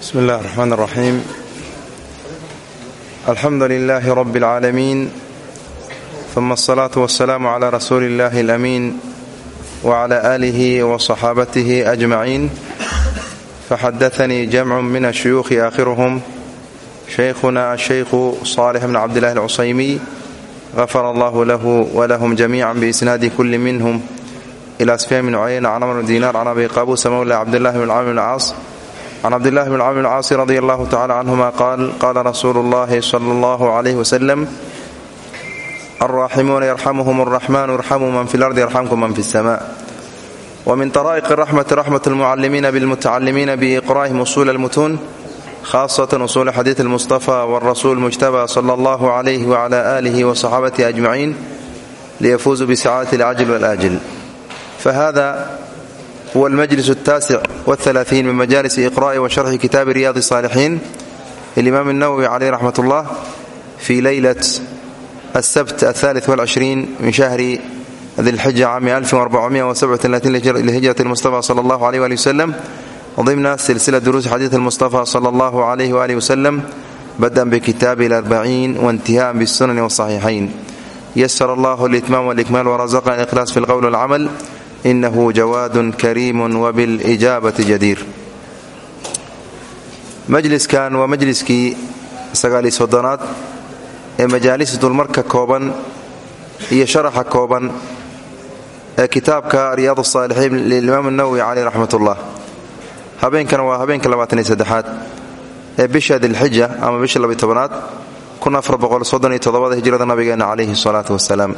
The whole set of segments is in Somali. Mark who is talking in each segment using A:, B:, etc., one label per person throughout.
A: bsmi اllah الرحmn الرaxيim alxamdu لlh rb العaalamiin ثuma الصlaaة والسlاam عlى rasuuli اllah الأmiin وعlى آlih وصxaabatih أجmaعin faxadaثnii jamc min الshuyuuخi aakhiruhm shaykhuna الshaykhu صاlح bn cabdالlah الcusaymiy غafar allah lah wlahm جamيعا bإsnaadi kuli minhm إlى sfyan bn cuyayna can amr bn dinar can abi qabuusa mawla cabdالlah bn cmr bn caas can cabdillahi bn camr bn caasi radi allahu tacala canhuma qaal qaala rasuulu llahi sala allahu calayh wasalam alraaximuuna yarxamuhum alraxmaanu irxamuu man fi lardi yarxamkum man fi sama wa min taraa'iq araxmati raxmat almucallimiina bilmutacalimiina biiqraa'ihim usuul almutuun khaasatan usuul xadiid almustafa waalrasuul mujtaba sala allahu calayh wacala aalihi wa saxaabatihi ajmaciin liyafuusuu bisacaadati alcajil walaajil fahada huwa almajlis الtaasic wاlaaثiin min majalis iqra'i wa sharxi kitaabi riyaad الصaalixiin lilimaam الnawowi caleyh raxmat ullah fi leylat aلsabt aلثالث والcشhriin min shahri dilxija cami lihijrat اlmustafa sala اllah alيh ali wslam ضimna silsila duruus xadiid اlmustafa sala اllah عalyh walih wslam badan bkitaabi اlarbaciin waاntihaءan bالsunan والصaxiixayn ysr allah اlitmaam واlإkmaal wrazaqna اlإkhlaas fi اlqwl wاlcml inahu jawaadun kariimun wabilijaabati jadiir majliskan waa majliskii sagaaliy soddonaad ee majaalis dulmarka kooban iyo sharaxa kooban ee kitaabka riyaad asaalixiin lilimaam alnawowi caleyh raxmat ullah habeenkan waa habeenka labaataniyo saddexaad ee bisha dilxija ama bisha labatobanaad kun afar boqol soddon iyo toddobada hijrada nabigeenna calayhi salaatu wasalaam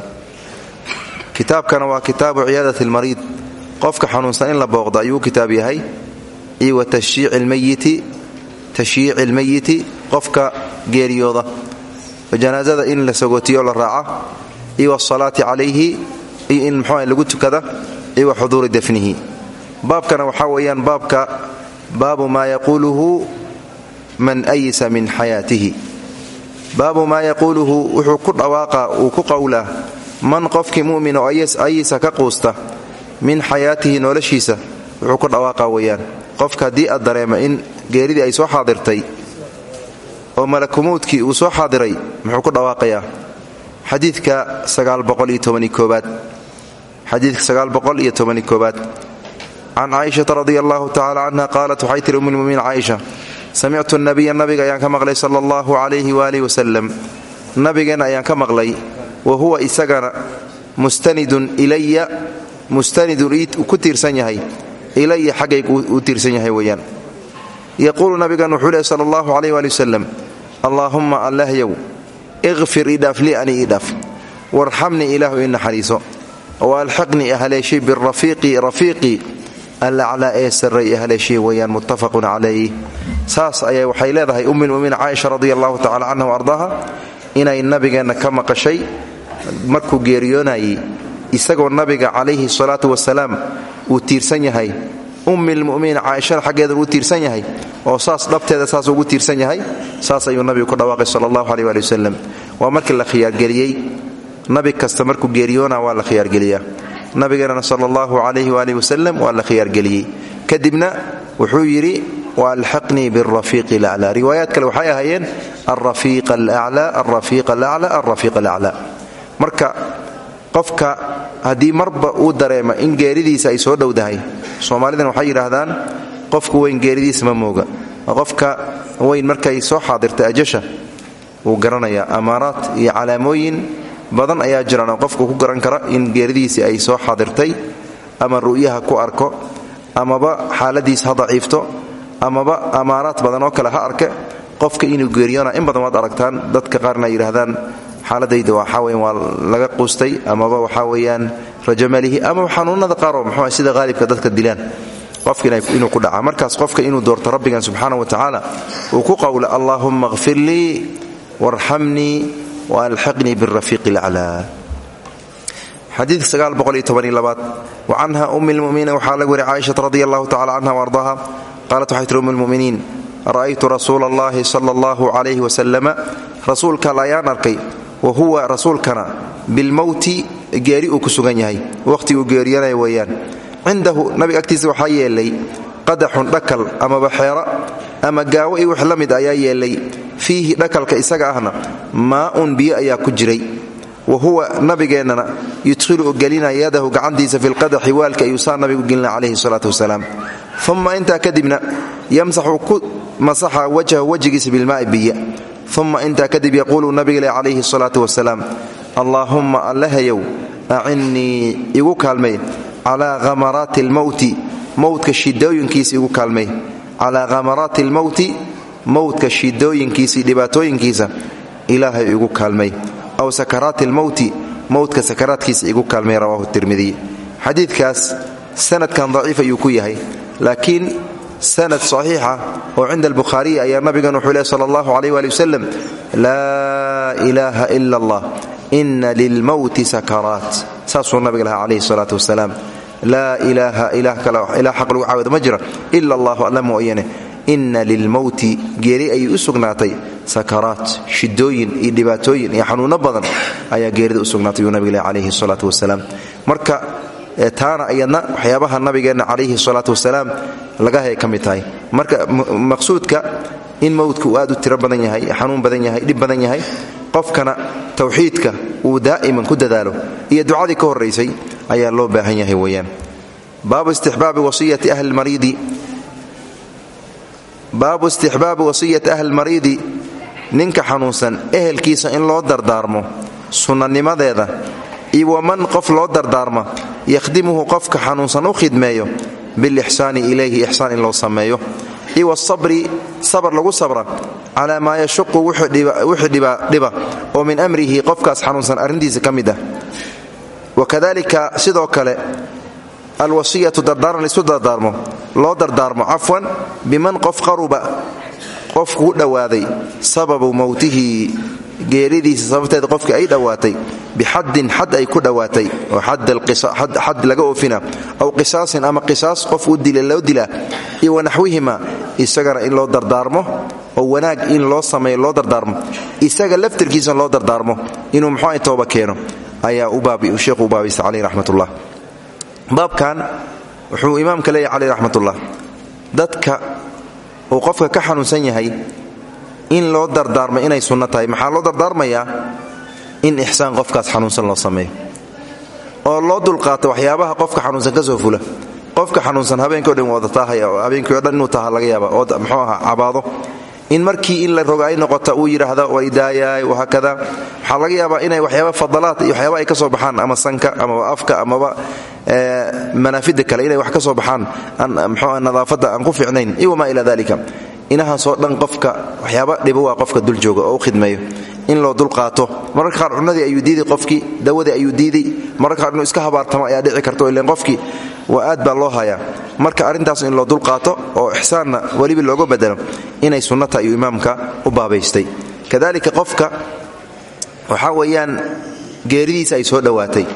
A: kitaabkana waa kitaabu ciyaadat almariid. Qofka xanuunsan in la booqdo ayuu kitaab yahay. Iyo wa tashyiici lmeyiti qofka geeriyooda. Janaasada in la sagootiyo la raaca iyo wasalaati calayhi iyo in mxua lagu tukada. Iyo wa xuduuri dafnihi. Baabkana waxaa weeyaan baabka baabu maa yaquuluhu man ayisa min xayaatihi. Baabu maa yaquuluhu wuxuu ku dhawaaqa uu ku qowlaa man qofkii mu'min oo ayisa ka quusta min xayaatihi noloshiisa wuxuu ku dhawaaqa weeyaan. Qofka haddii aad in geeridii ay soo xaadirtay oo malakumuudkii uu soo xaadiray muxuu ku dhawaaqayaa. Xadiidka aad xadiidka aad can caaishata radi allahu tacala canha qaalat waxay tiri ummulmuminiin caaisha samictu nabiya nabiga ayaan ka maqlay sala allahu calayhi waaalih wasalam nabigeenna ayaan ka maqlay wa huwa isagana mustanidun ilaya mustanidun ku tiirsan yahay ilaya xaggaygu u tiirsan yahay weeyaan. Yaquulu nabigan wuxuu lehy sala allahu calayh waali wasalam allaahumma allahyow iqfir idhaaf lii ani idhaaf warxamnii ilaahu i naxariiso wa alxiqnii ahaleeshay birafiiqi rafiiqii allaclaa ee sarray ahaleeshay weeyaan muttafaqun calayh saas ayay waxay leedahay ummilmuminiin caaisha radi allahu tacala canha wa ardaaha inay nabigeenna ka maqashay markuu geeriyoonayey isagoo nabiga calayhi salaatu wasalaam uu tiirsan yahay ummilmuminiin caaishada xaggeedan uu tiirsan yahay oo saas dhabteeda saas ugu tiirsan yahay saas ayuu nabigu ku dhawaaqay sala allahu aleh ali wasalam markii la khiyaargeliyey. Nabi kasta markuu geeriyoona waa la khiyaargeliyaa. Nabigeenana sala allahu calayhi waalih wasalam waa la khiyaargeliyey. Kadibna wuxuu yidhi walxaqnii birafiiqi laclaa riwaayaad kale waxay ahaayeen alrafiiq alaclaa alrafiiq alaclaa alrafiiq alaclaa marka qofka haddii marba uu dareema in geeridiisa ay soo dhowdahay soomaalidan waxay yidhaahdaan qofku weyn geeridiisa ma mooga. Qofka weyn markay soo xaadirta ajasha wuu garanayaa. Amaaraad iyo calaamooyin badan ayaa jiraan oo qofku ku garan kara in geeridiisii ay soo xaadirtay ama ru'yaha ku arko amaba xaaladiisa ha daciifto amaba amaaraad badan oo kale ha arke. Qofka inuu geeriyoona in badan waad aragtaan dadka qaarna ay yidhaahdaan xaaladayda waxaa weyan waa laga quustay amaba waxaa weeyaan rajamalihi ama xanuunada qaaroo muxuu sida qaalibka dadka dilaan. Qofka inuu ku dhaca. Markaas qofka inuu doorto rabbigan subxaana wa tacaala uu ku qowla allaahumma kfir lii warxamnii walxiqnii birafiiqi laclaa xadiidka wa canha ummi lmuminiin waxaa laga wariy caaishata radi allahu tacala canha waardaha qaalat waxay tiri lmuminiin ra'aytu rasuula allahi sala allahu calayhi wasalama rasuulka al ayaan arkay wa huwa rasuulkana bilmowti geeri uu ku sugan yahay. Wakhti uu geeriyanaya weeyaan. Cindahu nabiga agtiisa waxaa yeelay qadaxun dhakal amaba xeera ama gaawo iyo wax la mid ayaa yeelay. Fiihi dhakalka isaga ahna maaun biyo ayaa ku jiray. Wa huwa nabigeennana yudkhilu u gelina yadahu gacantiisa fi lqadaxi waalka ayuu saa nabigu gelina calayhi salaatu wasalaam. Uma intaa kadibna yamsaxu ku masaxa wajhahu wejigiisa bilmaai biya uma intaa kadib yaquulu nabigale calayhi salaatu wasalaam allaahumma allahayow acinnii igu kaalmay calaa khamaraati almowti mowdka shidooyinkiisa igu kaalmay calaa khamaraati almowti mowdka shidooyinkiisa iyo dhibaatooyinkiisa ilaahay igu kaalmay aw sakaraati almowti mowdka sakaraadkiisa igu kaalmay rawaahu tirmidiy xadiidkaas sanadkan daciif ayuu ku yahay laakiin sanad saxiixa oo cinda albukhaariyi ayaa nabigan wuxuu leh sala allahu calayh waali wasalam laa ilaaha ila allah ina lilmowti sakaraat. Saasuu nabiga lahaa calayhi salaatu wasalaam. Laa ilaaha ilaah xaq lagu caabudo ma jira ila allahu alla mooyane. Inna lilmowti geeri ayay u sugnaatay. Sakaraat shidooyin iyo dhibaatooyin iyo xanuunno badan ayaa geerida u sugnaatay yuu nabiga leh calayhi salaatu taana iyadna waxyaabaha nabigeenna calayhi salaatu wasalaam laga hay ka mid tahay. Marka maqsuudka in mowdka uu aad u tiro badan yahay xanuun badan yahay dhib badan yahay qofkana tawxiidka uu daa'iman ku dadaalo iyo ducadii ka horraysay ayaa loo baahan yahay weeyaan. Baabu istixbaabi wasiyati ahli lmariidi baabu istixbaabi wasiyati ahli lmariidi ninka xanuunsan ehelkiisa in loo dardaarmo sunnanimadeeda iyo waman qof loo dardaarma yakhdimuhu qofka xanuunsan u khidmeeyo bilixsaani ilayhi ixsaan in loo sameeyo. Iyo wasabri sabar lagu sabra calaa maa yashuqu wixii dhiba oo min amrihi qofkaas xanuunsan arrintiisa ka mid ah. Wakadalika sidoo kale alwasiyatu dardaaran laisu dardaarmo loo dardaarmo cafwan biman qof qaruba qof dhowaaday sababu mowtihi geeridiisa sababteeda qofkii ay dhowaatay bixaddin xad ay ku dhowaatay oo xad laga oofina aw qisaasin ama qisaas qof loo dilaa iyo wanaxwihima isagana in loo dardaarmo oo wanaag in loo sameeyo loo dardaarmo isaga laftirkiisa loo dardaarmo inuu muxuu tooba keeno ayaa sheekhu u baabaysta caleyh raxmatullah. Baabkan wuxuu imaamka leeyahy caleyh raxmatullah. Dadka uu qofka ka xanuunsan yahay in loo dardaarmo inay sunno tahay. Maxaa loo dardaarmayaa in ixsaan qofkaas xanuunsan loo sameeyo. Oo loo dulqaato waxyaabaha qofka xanuunsan ka soo fula. Qofka xanuunsan habeenkio dhan wada taahaya oo habeenkii o dhan inuu laga yaaba oo muxuu ahaa cabaado. In markii in la roga ay noqota uu yidhaahda waa idaayaay wahaakada waxaa laga yaabaa inay waxyaaba fadalaad iyo waxyaaba ay ka soo baxaan ama sanka amaba afka amaba manaafida kale inay wax ka soo baxaan. Mxua nadaafadda aan ku fiicnayn. Iyo wamaa ilaa dalika inahaasoo dhan qofka waxyaaba dhiba waa qofka dul jooga oo u in loo dulqaato mararka qaar cunadii ayuu diiday qofkii dawadii ayuu diiday. Mararka qaar inuu iska habaartamo ayaa dhici karto ilen qofkii waa aad baa loo hayaa. Marka arrintaas in loo dulqaato oo ixsaanna weliba looga bedelo inay sunnata ayuu imaamka u baabaystay. Kadalika qofka waxaa weeyaan geeridiisa ay soo dhowaatay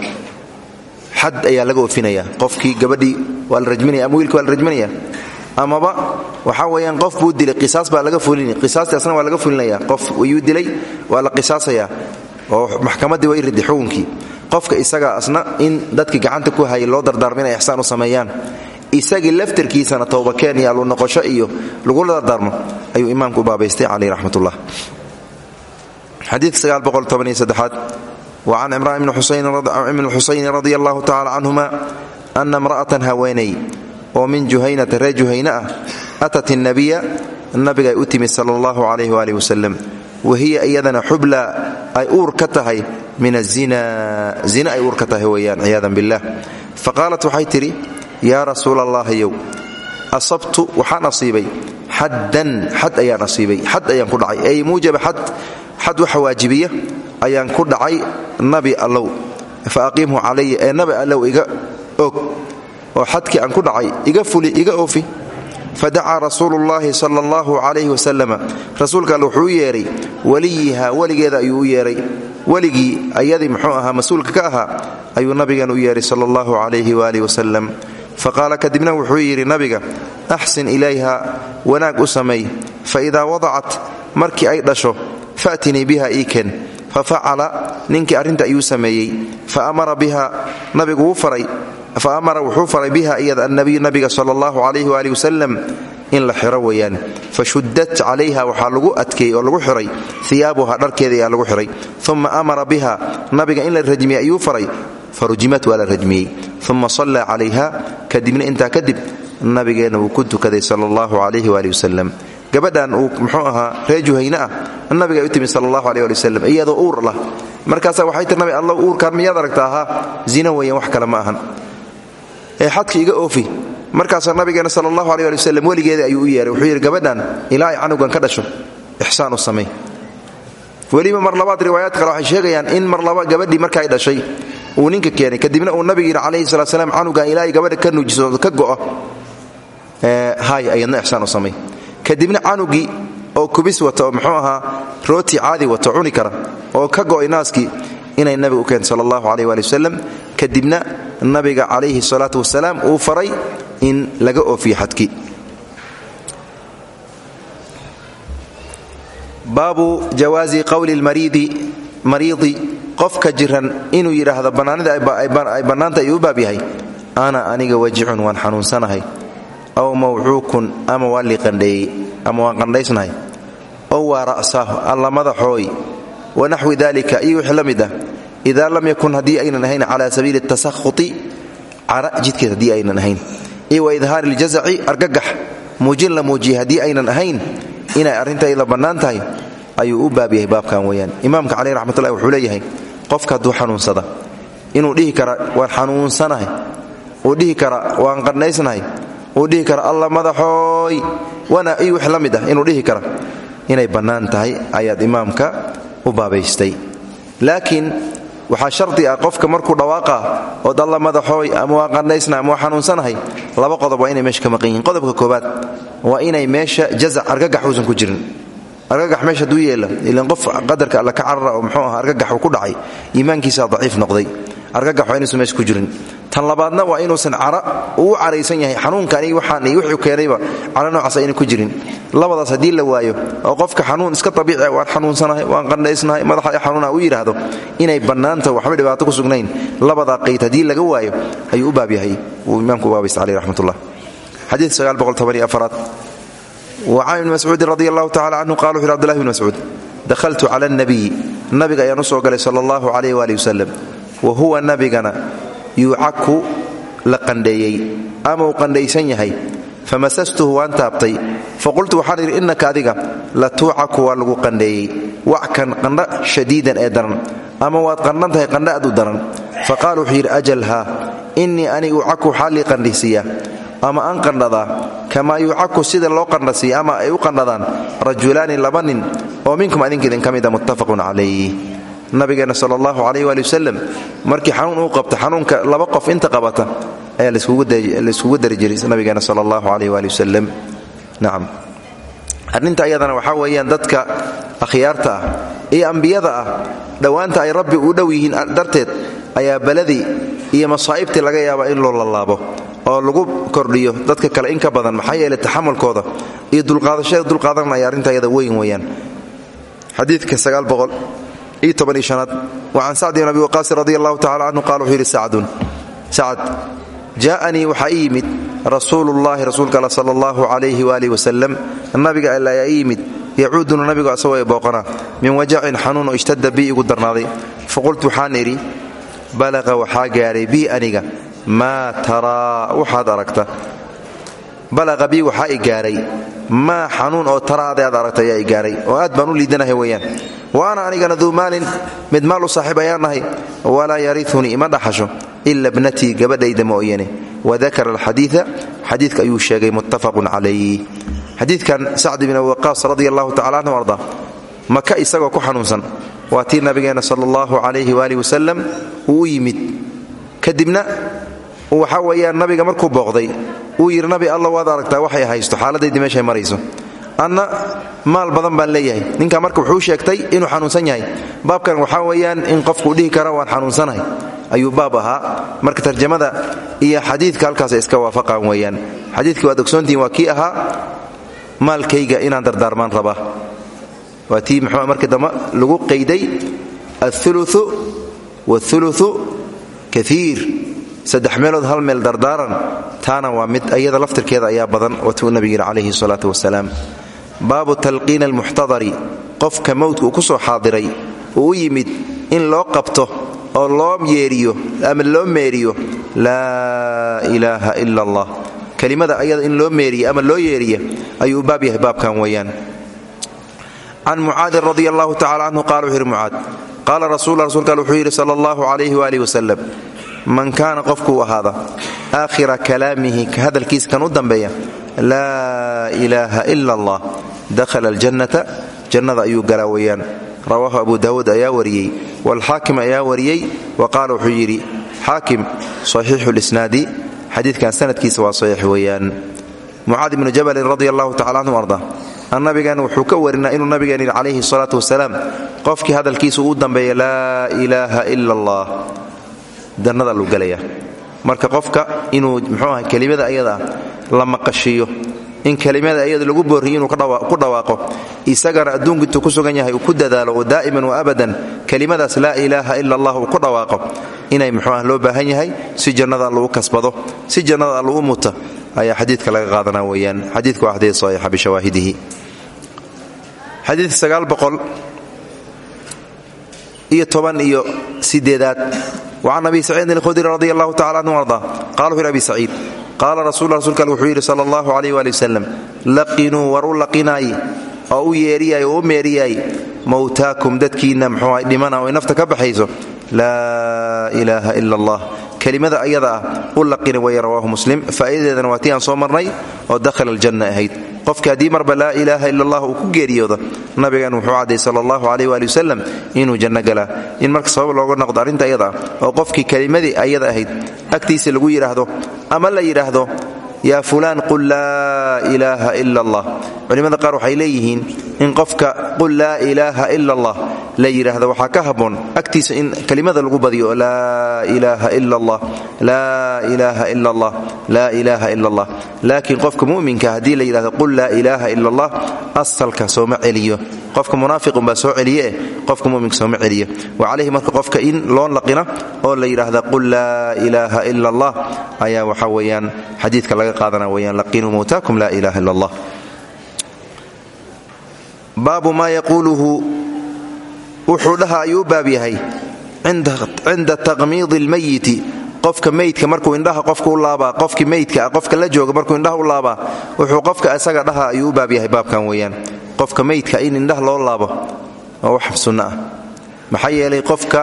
A: xad ayaa laga oofinaya qofkii gabadhii waa la rajminaya ama rajminaya amaba waxaa weyaan qof buu dilay qisaas baa laga fulini. Qisaastaasna waa laga fulinaya. Qof ayuu dilay waa la qisaasaya oo maxkamaddii way ridi xukunkii. Qofka isaga asna in dadkii gacanta ku hayay loo dardaarmo inay ixsaan u sameeyaan. Isagii laftarkiisana towbakeen iyo allunoqosho iyo lagula dardaarmo ayuu imaamku baabaystay caleyh raxmatullah. Xadiidka aad wa can cimraan ibni xusayni radi allahu tacala canhuma imra'atan haweeney oo min juhaynata reer juhayna ah atat innabiya nabiga ay u timid sala allahu calayh waaalih wasalam wa hiya iyadana xubla ay uur ka tahay min azina zina ay uur ka tahay weeyaan ciyaadan billah. Fa qaalat waxay tidhi yaa asabtu waxaan asiibay. Xaddan xad ayaan asiibay xad ayaan ku dhacay. Ay muujaba xad xad waxa waajibiya ayaan ku dhacay nabi allow. Fa aqiimhu calaya nabi allow iga og oo xadkii aan ku dhacay iga fuli iga oofi. Fadacaa rasuulu llaahi sala allahu calayhi wasalama rasuulka alle wuxuu u yeedhay weliyiha weligeeda ayuu u yeedhay weligii ayadii muxuu ahaa mas'uulka ka ahaa ayuu nabigan u yeedhay sala allahu calayhi waaalih wasalam faqaala kadibna wuxuu yidhi nabiga axsin ilayha wanaag u fa idaa wadacat markii ay dhasho faatinii biha iiken fa facala ninkii arrinta ayuu sameeyey. Fa amara biha nabigu wuu faray fa amara wuxuu faray biha iyada annabiyu nabiga sala allahu calayhi waali wasalam in la xiro weeyaan. Fa shuddat calayha waxaa lagu adkeeyey oo lagu xiray. Iyaabuha dharkeeda ayaa lagu xiray. Uma amara biha nabiga in la rajmiyey ayuu faray. Farujimat waa la rajmiyey. Uma sallaa calayha kadibna kadib nabigeenna wuu ku tukaday sala allahu calayhi waali wasalam gabadhan uu muxuu ahaa ree juhayne ah. Nabiga u timid sala allahu aleh ali iyadoo uur lah markaasaa waxay tir nabi alla uurkaan miyaad aragta zina weeyaan wax kale ma ahan ee xadka iga oofi. Markaasaa nabigeena sala allahu aleh ali weligeeda ayuu u yeehay wuxuu yidhi gabadhan ilaa ay canugan ka dhasho. Ixsaan u samay. Weliba mar labaad riwaayaad kale waxay sheegayaan in mar laba gabadhii marka ay dhashay uu ninka keenay. Kadibna uu nabiga yidhi calayhi salaat slaam ay gabadha ka nuujiso ka go'o. Hay ayadna ixsaan u samay. Kadibna canugii oo kubis wata oo muxuu ahaa rooti caadi wato cuni kara oo ka go'ay naaskii inay nabiga u keento sala allahu aleh waali wasalam kadibna nabiga calayhi salaatu wasalaam uu faray in laga oofiyo xadkii baabu jawaazi qowli lmariidi qofka jiran inuu yidhaahdo bannaanida ay bannaanta ayuu u baab yahay. Ana aniga wajicun waan xanuunsanahay aw mawcuukun ama waa liqandheeyey ama waan qandhaysnahay. Ow waa ra'saahu alla madaxooy wanaxwi dalika iyo wixii la mid ah. Idaa lam yakun haddii aynan ahayn cala sabiili tasakhuti cara jidkeed haddii aynan ahayn. Iyo wa idhaari ljazaci argagax. Muujin la muujiyay haddii aynan ahayn inay arrintayda bannaan tahay ayuu u baab yahay baabkan weeyaan. Imaamka caleyh raxmatullahi wuxuu leeyahay qofka hadduu xanuunsada inuu dhihi kara waan xanuunsanahay uu dhihi kara waan qandhaysnahay uu dhihi kara alla madaxooy wana iyo wix la ah inay bannaan tahay imaamka u baabaystay. Laakiin waxaa shardi ah qofka markuu dhawaaqa ood alla madaxooy ama waa qandhaysna ama waa xanuunsanahay laba qodob waa inay meesha ka maqan yihiin. Qodobka koobaad waa inay meesha jazac argagax uusan ku jirin. Argagax meesha hadduu yeela ilan qof qadarka alla ka carara oo muxuu aha argagax ku dhacay iimaankiisaa daciif noqday argagax waa inuusan ku jirin. Tan labaadna waa inuusan cara uu caraysan yahay. Xanuunkan iyo waxaan wuxuu keenayba cara noocaas ayna ku jirin. Labadaas haddii la waayo oo qofka xanuun iska tabiici ah waan xanuunsanahay waan qandhaysnahay madaxa i xanuuna uu yidhaahdo inay bannaanta waxba dhibaato ku sugnayn labadaa qayd haddii laga waayo ayuu u baab yahay. Uu imaamku u baabaysta caleyh raxmatullah. Xadiid aad wacan ibni mascuudin radi allahu tacala canhu qala wuxu yhi abdullahi bn mascuud alnabiyi nabiga ayaan soo galay sala allahu calayh waali wa huwa nabigana yuucaku la qandheeyey ama uu qandhaysan yahay famasastuhu waan taabtay faqultu waxaan idhi innaka adiga la tuucaku waa lagu qandheeyey wackan qandha shadiidan ee daran ama waad qandhan tahay qandha aad u daran. Faqaala wuxuu yidhi ajal haa innii ani ucaku waxaa lii ama aan qandhadaa kamaa yuucaku sida loo qandhasiiya ama ay u qandhadaan rajulaani laba nin oo minkum adinka idinka mida muttafaqun calayh nabigeenna sal allahu calayh waali markii xanuun uu qabta xanuunka laba qof inta qabata ayaa layskugu dari jiray nabigeenna sal allahu calayh waali wasalam nacam ayadana waxaa weeyaan dadka akhyaarta ah iyo ambiyada ah dhowaanta ay rabbi u dhow yihiin darteed ayaa baladii iyo masaa'ibtii laga yaabaa in loo lalaabo oo lagu kordhiyo dadka kale in ka badan maxaa yeelay taxamulkooda iyo dulqaadashada dulqaadan ay ayada weyn weeyaan. Xadiidka iyo tobaniishanaad wa can sacd bn abi waqaasin radi allahu tacala canhu qala wuxuu yidhi sacdun sacad jaa'anii waxaa ii yimid rasuulullahi rasuulka alla sala allahu calayhi waaalih wasalam nabiga alla ayaa ii yimid yacuudunu nabigu asagoo booqana min wajacin xanuun oo ishtada bii igu darnaaday. Faqultu waxaan idhi balaqa waxaa gaadhay bii aniga maa taraa waxaad aragta? Bii waxaa i gaaray maa xanuun oo taraade aad aragta ayaa gaaray oo aad baan u liidanahay weeyaan. Wa ana anigana duu maalin mid maal u saaxiib ayaan walaa yariunii ima dhaxasho ila bnatii gabadhayda mooyane. Wadakara alxadiia xadiidka ayuu sheegay muttafaqun calayh xadiidkan sacd abi waqaas radi allahu tacala anhu arda maka isagoo ku xanuunsan? Waa tii nabigeenna sala allahu calayhi waali wasalam uu u yimid. Kadibna waxa weeyaan nabiga markuu booqday uu yiri nabi alla waad aragtaa waxay haysto xaaladaydi meeshay marayso. Anna maal badan baan leeyahay. Ninka marka wuxuu sheegtay inuu xanuunsan yahay. Baabkan waxaa weeyaan in qofku dhihi kara waan xanuunsanahay. Ayuu baab ahaa. Marka tarjamada iyo xadiidka halkaas iska waafaqaan weeyaan. Xadiidkii waad ogsoontihin waa kii ahaa maalkayga inaan dardaarmaan raba. Waa tii mxuu markii dambe lagu qayday auluu wاuluu kaiir saddex meelood hal meel dardaaran taana waa mid ayada laftirkeeda ayaa badan watuu nabiga yidhi calayhi salaatu wasalaam baabu talqiin almuxtadari qofka mowdka uu ku soo xaadiray uu u yimid in loo qabto oo loo yeeriyo ama loo meeriyo laa ilaaha ila allah. Kelimada ayada in loo meeriya ama loo yeeriya ayuu u baab yahay baabkan weeyaan. Can mucaadin radi allahu tacala canhu qala wuxuu yidhi mucaad qaala rasul rsulka wuxuu yidhi sala allahu calayhi waaalih man kaana qofkuu ahaada. Aakhira kalaamihi ka hadalkiisa kan u dambeeya laa ilaaha ila allah dakhala aljannata. Jannada ayuu galaa weeyaan. Abu daawuud ayaa wariyey waalxaakim ayaa wariyey wa qaala wuxuu yidhi xaakim saxiixu lisnaadi. Xadiidkan sanadkiisa waa saxiix weeyaan. Mucaad ibnu jabalin radi allahu canhu arda nabigan wuxuu ka warinaa inuu nabigeen yidhi calayhi salaatu wasalaam qofkii hadalkiisa uu dambeeya laa ilaaha ila allah jannada luu gelaya marka qofka inuu muxuu aha kelimada ayada la maqashiiyo in kelimada ayada lagu boorriyo inuu ku dhawaaqo isagana adduunku intuu ku sugan yahay ku dadaalo oo daa'iman wa abadan kelimadaas laa ilaaha ila allah uu ku dhawaaqo inay muxuu ah loo baahan yahay si jannada lagu kasbado si jannada allu u muta ayaa xadiidka laga qaadanaa weeyaan. Xadiidku waa xadiid saxiixa bishawaahidihi xadiid sagaal boqol iyo toban iyo sideedaad wacan abi saciidin alkhudri radi allahu tacala anhu arda qala wuxu yhi abi saciid qaala rasul rasulka al wuxuu yidhi sala allahu calayh waali wasalam laqinuu war u laqinaay oo u yeeriyaay oo u meeriyaay mowtaakum dadkiinna muxuu dhimana oy nafta ka baxayso laa ilaaha ila allah kelimada ayada ah u laqina weeye rawaahu muslim. Faa'idadeedana waa tii aan soo marnay oo dakhala aljanna ahayd. Qofka haddii marba laa ilaaha ila allah uu ku geeriyooda nabigan wuxuu cadday sala allahu calayh waali wasalam inuu janno galaa in marka sabab looga noqdo arrinta ayada oo qofkii kelimadii ayada ahayd agtiisa lagu yidhaahdo ama la yidhaahdo yaa fulaan qul laa ilaaha ila allah culimmada qaar waxay leeyihiin in qofka qul laa ilaaha ila allah la yidhaahdo waxaa ka habboon agtiisa in kelimada lagu badiyo laa ilaaha ila allah laa ilaaha ila allah laa ilaaha ila allah laakiin qofka mu'minka haddii la yidhahdo qul laa ilaaha ila allah asalka sooma celiyo. Qofka munaafiqunbaa soo celiyeeh qofka muminka sooma celiyo. Wa calayhi marka qofka in loo laqina oo la yidhaahda qul laa ayaa waxa qaadana weyaan laqinuu mowtaakum laa ilaha ila allah baabu maa yaquuluhu wuxuu dhaha ayuu u baab yahay. Cinda taqmiidi almayiti qofka meydka markuu indhaha qofka u laabaa qofkii meydka qofka la jooga markuu indhaha u laabaa wuxuu qofka isaga dhaha ayuu u baab yahay baabkan weeyaan. Qofka meydka in indhaha loo laabo waa wax sunno ah maxaa yeelay qofka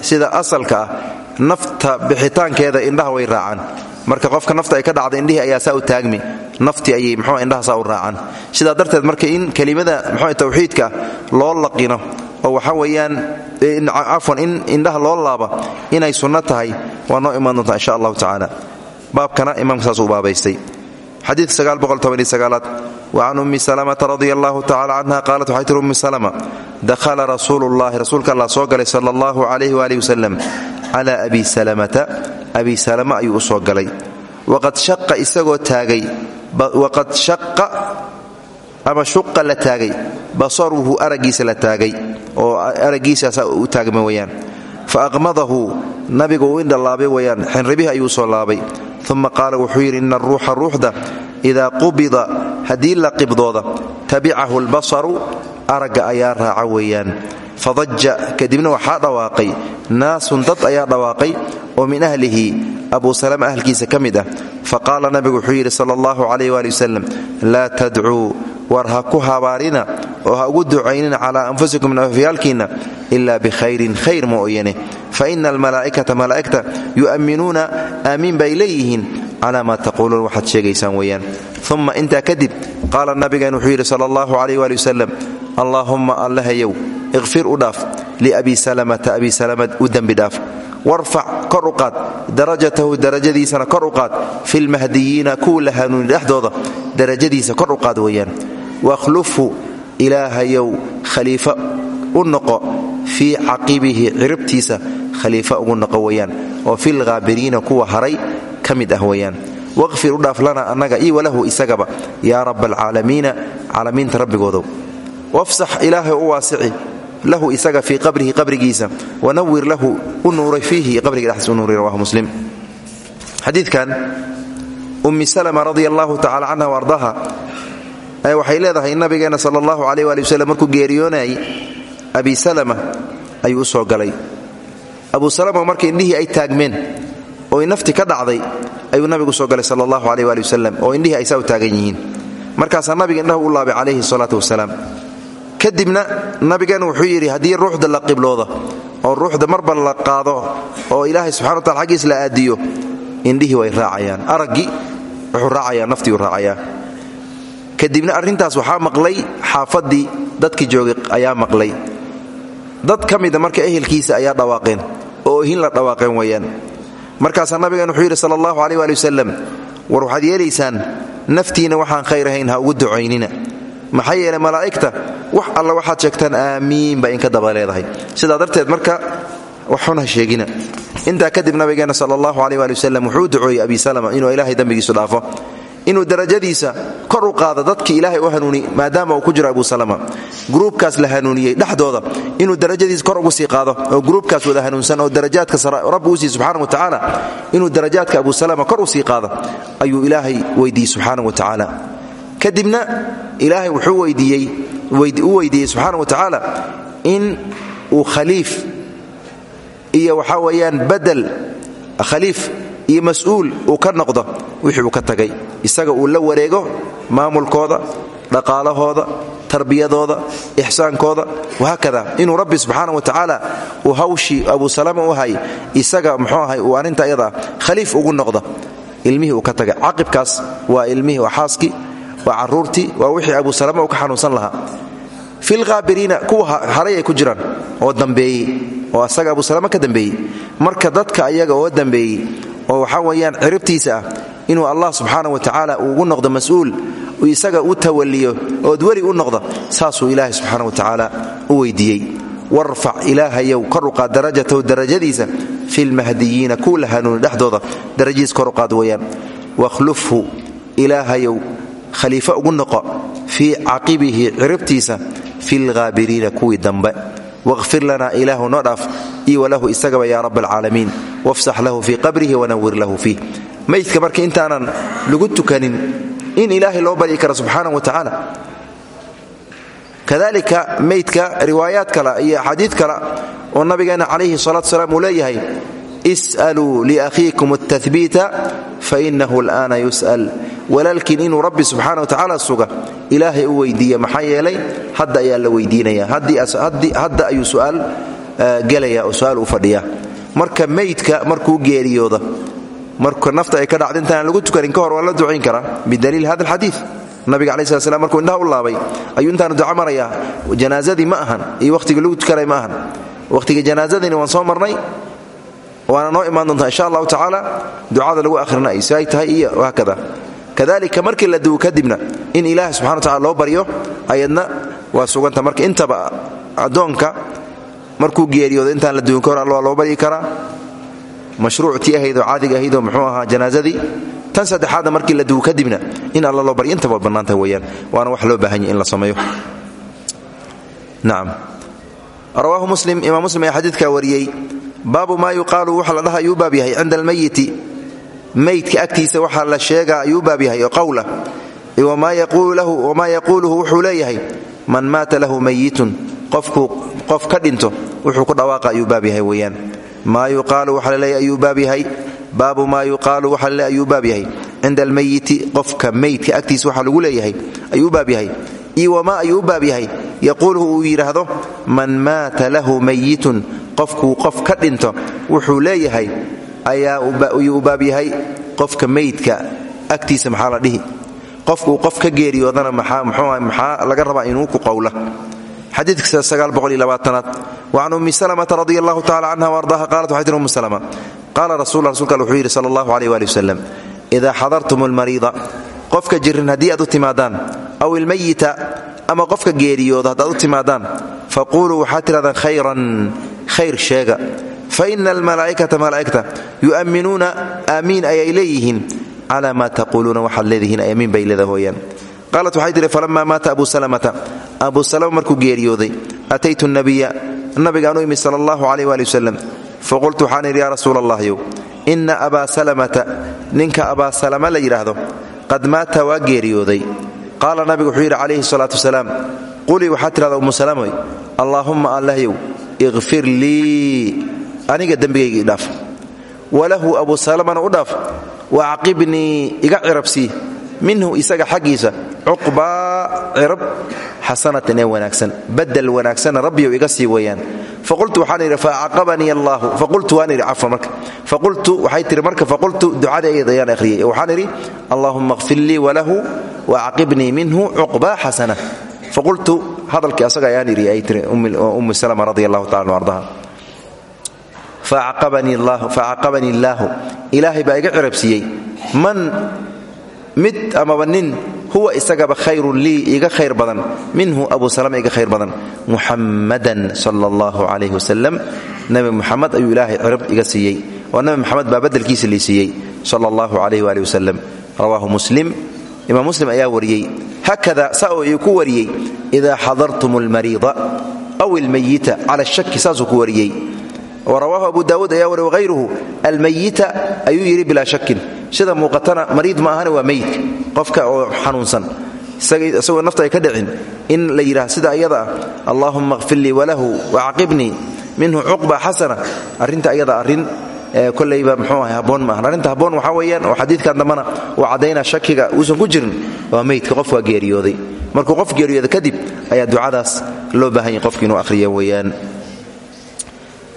A: sida asalka ah nafta bixitaankeeda indhaha way raacaan. Marka qofka nafta ay ka dhacda indhihii ayaa saa u taagmi naftii ayay mxuu indhaha saa u raacaan. Sidaa darteed marka in kelimada mxuu tawxiidka loo laqino oo waxa weeyaan cafwan in indhaha loo laaba inay sunno tahay waa noo imaan doontaa insha allahu tacaala. Baabkana imaamka saas baabaystay. Sagaalboqoltobaniyosagaalaad wa can ummi salamata radia allahu tacala canha qaalat waxay tiri ummi salama dakhala rasuulu llahi rasuulka allah soo galay sala allahu calayhi waalihi wasalam cala abi salamata abi salama ayuu u soo galay waqad shaqa isagoo taagay waqad shaqa ama shuqa la taagay basaruhu araggiisa la taagay oo araggiisaasaa u taagma weyaan fa aqmadahu nabigu uu indhalaabay weyaan xinribihi ayuu soo laabay uma qaala wuxuu yidhi haddii la qibdooda tabicahu albasaru aragga ayaa raaca weeyaan. Fadaja kadibna waxaa dhawaaqay naasun dad ayaa dhawaaqay oo min ahlihi abu salama ahlkiisa ka mid ah. Faqaala nabigu wuxuu yidhi sala allahu calayh waali wasalam laa tadcuu war ha ku habaarina oo ha ugu ducaynina calaa anfusikum nafyaalkiinna ilaa bikhayrin khayr mooyane fa ina almalaa'ikata malaa'igta yu'amminuuna aamiin bay leeyihiin calaa maa taquuluun waxaad sheegaysaan weeyaan. Uma intaa kadib qaala nabigeen wuxuu yidhi sala allahu calayh waali wasalam allaahumma allahayow iqfir u dhaaf liabi salamata abi salama u dembi dhaaf. Warfac u qaad. Darajatahu darajadiisana kor u qaad. Fi lmahdiyiina kuwa darajadiisa kor u qaad weeyaan. Wakhlufhu ilaahayow khaliifa u noqo fii caqibihi ciribtiisa khaliifa ugu noqo weeyaan. Oo filghaabiriina kuwa haray ka mid ah weeyaan. Waqfir u dhaaf lana annaga io walahu isagaba yaa raba alcaalamiina caalamiinta rabbigoodow. Wafsax ilaahay u lahu isaga fii qabrihi qabrigiisa wanawir lahu u nuuray fiihi qabriga dhexdiisa u rawahu muslim. Xadiidkan ummi salama radia allahu tacala canha wa ardaaha waxay leedahay nabigeenna sala allahu waslem markuu geeriyoonayay abi salama ayuu soo galay. Abu salama marka indhihii ay taagmeen oo nafti ka dhacday ayuu nabigu soo galay sala allahu caleyh waali wasalam oo indhihii ay saa taagan yihiin. Markaasaa nabiga indhaha u laabay calayhi salaatu wasalaam. Kadibna nabigeenna wuxuu yidhi haddii ruuxda la qiblooda oo ruuxda marba la qaado oo ilaahay subxana wa tacala xaggiis la aadiyo indhihii way raacayaan. Araggii wuxuu raacayaa naftii uu raacayaa kadibna arrintaas waxaa maqlay xaafaddii dadkii joogay ayaa maqlay. Dad ka mida ehelkiisa ayaa dhawaaqeen oo ohin la dhawaaqeen weeyaan markaasaa nabigeen wuxuu yidhi sala allahu caleyh waali wasalam war waxaad yeelaysaan naftiina waxaan khayr ahayn ha ugu ducaynina. Maxaa yeelay malaa'igta wax alla waxaad sheegtaan aamiin baa inka daba leedahay. Sidaa darteed marka wax xun ha sheegina intaa kadib nabigeenna sala allahu caleyh waali wasalam wuxuu u ducooyey abi salama inuu ilaahay dembigiisu dhaafo inuu darajadiisa kor u qaado dadkii ilaahay u hanuuni maadaama uu ku jiro abu salama. Gruubkaas la hanuuniyey dhexdooda inuu darajadiisa kor ugu sii qaado oo gruubkaas wada hanuunsan oo darajaadka rabbi u sii subxana wa tacaala inuu darajaadka abu salama kor u sii qaado ayuu ilaahay weydiiyey subxaana wa tacaala kadibna ilaahay wuxuu u weydiiyey subxaana wa tacaala in uu khaliif iyo waxaa weeyaan badel khaliif iyo mas'uul uu ka noqdo wixii uu ka tagay. Isaga uu la wareego maamulkooda dhaqaalahooda tarbiyadooda ixsaankooda. Wahaakada inuu rabbi subxaana wa tacaala uu hawshii abu salama u hay isaga muxuu ahay uu arrinta ayadaa khaliif ugu noqdo. Ilmihii uu ka tagay. Caqibkaas waa ilmihii waa xaaskii waa caruurtii waa wixii abu salama uu ka xanuunsan lahaa. Filqaabiriina kuwa haray ay ku jiraan oo dambeeyey oo asaga abu salama ka dambeeyey. Marka dadka ayaga oo dambeeyey oo waxaa weeyaan ciribtiisa ah inuu allah subxaana wa tacaala ugu noqdo mas'uul isaga u tawaliyo ood weli u noqdo saasuu ilaahay subxaana wa tacaala u weydiiyey. Warfac ilaahayow koruqaad darajatahu darajadiisa fi lmahdiyiina kuwa la hanuuni dhexdooda darajadiis koruqaad weyaan wakhlufhu ilaahayow khaliifo ugu noqo fii caqibihi ciribtiisa fi lghaabiriina kuwii dambe waqfir lana ilaahu noo dhaaf iyo walahu isagaba yaa rab alcaalamiin wafsax lahu fii qabrihi wanawir lahu fiih maydka marka intaanan lagu tukanin in ilaahay loo baryi kara subxaana wa tacaala kadalika maydka riwaayaad kale iyo axaadiid kale oo nabigeenna calayhi salaatu salaam uu leeyahay is'aluu liakhiikum altahbiita fainahu al'aana yus'al walaalkiin inuu rabbi subxaana wa tacaala suga ilaahay u weydiiya maxaa yeelay hadda ayaa la weydiinaya hadda ayuu su'aal gelaya oo su'aal u fadhiya marka maydka markuu geeriyooda marka nafta ay ka dhacda intaaan lagu tukanin ka hor nabiga alai slat markuu indhaha u laabay ayuu intaanu duca marayaa janaazadii ma ahan iyo wakhtiga lagu tukanay ma ahan wakhtiga janaazadiina waan soo marnay waana noo imaan doontaa insha allahu tacaala ducada lagu akhrina ay si ay tahay iyo haakada kadalika markii la duwo kadibna in ilaaha subxana wa tacala loo baryo ayadna waa suganta. Marka intaba addoonka markuu geeriyoodo intaan la duwin ka hor alla waa loo baryi karaa. Mashruuctii ahaydoo caadiga ahaydoo muxuu ahaa janaazadii. Tan saddexaadna markii la duwo kadibna in alla loo baryo intaba bannaantah weyaan waana wax loo baahan yahy in la sameeyo. Nacam rawaahu baabu maa yuqaalu waxa la dhaha ayuu baab yahay cinda almayiti maydka agtiisa waxaa la sheegaa ayuu baab yahay oo qowla wamaa yaquuluhu wuxuu leeyahay man maata lahu mayitun. Qof ka dhinto wuxuu ku dhawaaqa ayuu baab yahay weyaan maa yuqaalu waxa laleeyahy ayuu baab yahay. Baabu maa yuqaalu waxa laleeyahy ayuu baab yahay. Cinda almayiti qofka maydka agtiisa waxaa lagu leeyahay ayuu baab yahay. Iyo wamaa ayuu baab yahay? Yaquuluhu uu qofkuu qof ka dhinto wuxuu leeyahay ayuu u baab yahay qofka maydka agtiisa maxaa la dhihi? Qofkuu qof ka geeriyoodana maxaa laga rabaa inuu ku qowla xadiidkaaaad wacan ummi salmata radi allahu tacala canha waardaha qaalat waxay tir umu salma qaala rasul al wuxuu yidhi sala allahu aleyh waali wasalam idaa xadartum almariida qofka jirin haddii aad u timaadaan aw ama qofka geeriyooda haddaad u timaadaan faquuluu waxaad tidhahdaan khayran khayr sheega. Fa ina almalaa'ikata malaa'igta yu'amminuuna aamiin ayay leeyihiin cala maa taquuluuna waxaad leedihiin aamiin bay leeda hooyaan. Qaalat waxay falammaa maata abu salamata? Abu salama markuu geeriyooday ataytu nabiya nabigaan u imid sala allahu calayh waali wasalam faqultu waxaan idhi yaa rasuula inna abaa salamata ninka abaa salama la yidhaahdo qad maata waa geeriyooday qaala nabigu wuxuu yidhi calayhi salaatu wasalaam qulii waxaad tidhahda ummu salamoy allaahumma allahyow iqfir lii aniga dembigayga idhaaf walahu abu salamana u dhaaf. Wa caqibnii iga cirabsii minhu isaga xaggiisa cuqbaa cirab xasanatan ee wanaagsan badel wanaagsanna rabbiyow iga sii weeyaan. Faqultu waxaan idhi faacaqabanii allaahu faqultu waan idhi cafwan marka. Faqultu waxay tihi marka faqultu ducadii ayad ayaan akhriyey. Waxaan idhi allaahumma qfir lii walahu wacaqibnii minhu cuqbaa xasana. Faqultu hadalkii asaga ayaan idhi ay tiri ummu salama radi allahu tacala ardaha faacaqabanii illaahu ilaahay baa iga cirabsiiyey man mid amaba nin huwa isagaba khayrun lii iga khayr badan. Minhu abu salama iga khayr badan. Muxammadan sala allahu calayh nabi muxamed ayuu ilaahay cirab iga siiyey. Oo nabi muxamed baa badelkiisa lii siiyey sala allahu calayh waali wasalam rawaahu muslim. Imaam muslim ayaa wariyey. Hakada saa oo uu ku wariyey idaa xadartum almariida aw almayita cala shaki saasuu ku wariyey. Warawaahu abu daawuud ayaa wari wahayruhu almayita ayuu yidhi bilaa shakin sida muuqatana mariid ma ahane waa meyidka qofka oo xanuunsan. Isagoo nafta ay ka dhicin in la yidhaah sida ayada ah allaahumma qfir lii walahu wacaqibnii minhu cuqba xasana. Arrinta ayada arrin kolayba mxuu ahay haboon maahan. Arrinta haboon waxaa weeyaan oo xadiidkan dambana uu caddaynaa shakiga uusan ku jirin. Waa meydka qof waa geeriyooday. Markuu qof geeriyooda kadib ayaa ducadaas loo baahan yahy qofki inuu weeyaan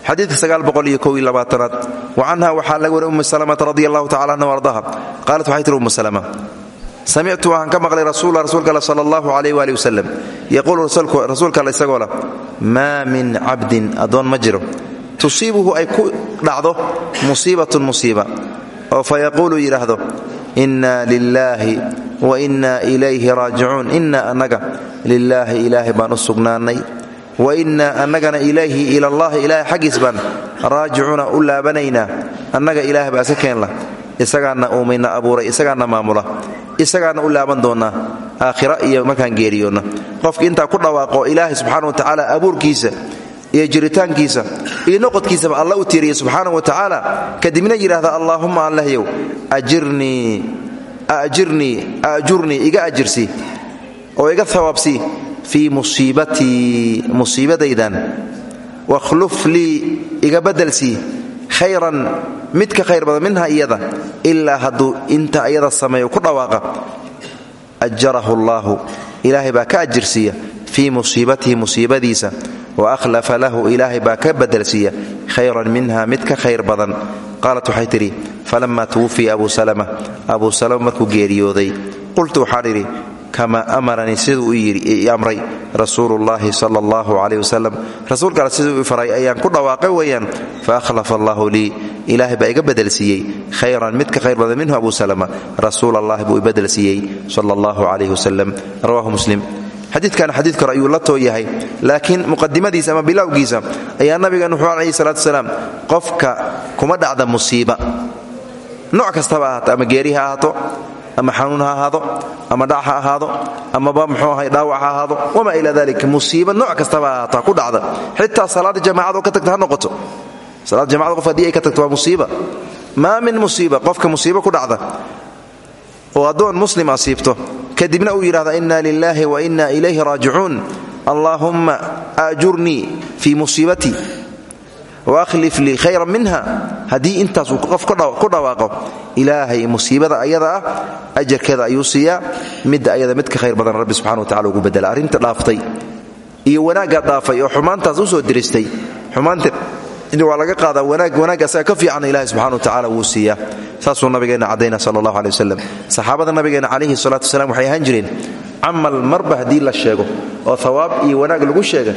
A: xadiidka aad wa canha waxaa laga wari ummu salamata radi allahu tacala anha ardaha. Qaalat waxay tihi ummu salama samictu waxaan ka maqlay rasuula rasuulka alle sala allahu calayh waali wasalam yaquulu rasuulka alle isagoo leh maa min cabdin addoon ma jiro. Tusiibuhu ay ku dhacdo musiibatun musiiba. Oo fa yaquulu yidhaahdo inna lilaahi wa inna ilayhi raajicuun. Inna annaga lilaahi ilaahay baan u sugnaannay wa inna annagana ilayhi ilallahi ilaahay xaggiis baan raajicuuna u laabanaynaa. Annaga ilaahay baa iska keenla. Isagaana uumayna abuuray isagaana maamula. Isagaana u laaban doonnaa aakhira iyo markaan geeriyoonna. Qofki intaa ku dhawaaqo ilaahay subxaana wa tacaala abuurkiisa iyo jiritaankiisa iyo noqodkiisaba alla u tiiriya subxaana wa tacaala kadibna yidhaahda allaahumma allahyow ajirnii ajirnii ajurnii iga ajirsi oo iga hawaabsii fii musiibatii musiibadaydan. Wakhluf lii iga badelsii khayran mid ka khayr badan minha iyada. Ilaa hadduu inta iyada sameeyo ku dhawaaqa. Ajarahu allaahu. Ilaahay baa ka ajirsiiya fii musiibatihi musiibadiisa. Wa akhlafa lahu ilaahay baa ka badelsiiya khayran minha mid khayr badan. Qaalat waxay falamma tuwufiya abu salama? Abuu salama markuu geeriyooday. Qultu waxaan kama amaranii siduu i amray rasuulu llaahi sala allahu wasalam rasuulka alle siduu faray ayaan ku dhawaaqay weeyaan fa akhlafa allahu lii. Ilaahay baa iga bedelsiiyey khayran mid ka khayr badan minhu abu salama. Rasuul allahi buu i bedelsiiyey sala allahu calayh wasalam rawaahu muslim. Xadiidkan xadiid kore ayuu la too yahay laakiin ama bilowgiisa ayaa nabigan wuxuu calayhi salaatu wasalaam qofka kuma dhacda musiiba. Nooc kastaba ama geeri ha ama xanuun ha ahaado ama dhac ha ahaado amaba mxuu ahay dhaawac ha ahaado wamaa ilaa dalika musiiba nooc kastaba ahaato ha ku dhacda. Xitaa salaada jamacad oo ka tagta noqoto. Salaada jamacad qof ay ka tagto waa musiiba. Min musiiba qofka musiibo ku dhacda oo addoon muslim asiibto kadibna uu yidhahda inna lilaahi wa inna ilayhi raajicuun. Allaahumma aajurnii fii musiibatii waakhlif lii khayran minha haddii intaasuu qof ku dhawaaqo ilaahay musiibada ayada ah ajarkeeda ayuu siiyaa midda ayada mid ka khayr badan rabbi subxana wa tacala ugu bedela arrinta dhaaftay iyo wanaaggaa dhaafay oo xumaantaas u soo diristay xumaanta waa laga qaadaa wanaag wanaagga asaga ka fiican ilahi subxana wa tacala wuu siiyaa saasuu nabigeenna caddayna sala allahu aley wasalam saxaabada nabigeenna calayhi salatu wasalaam waxay ahaan jireen camal marba haddii la sheego oo iyo wanaag lagu sheega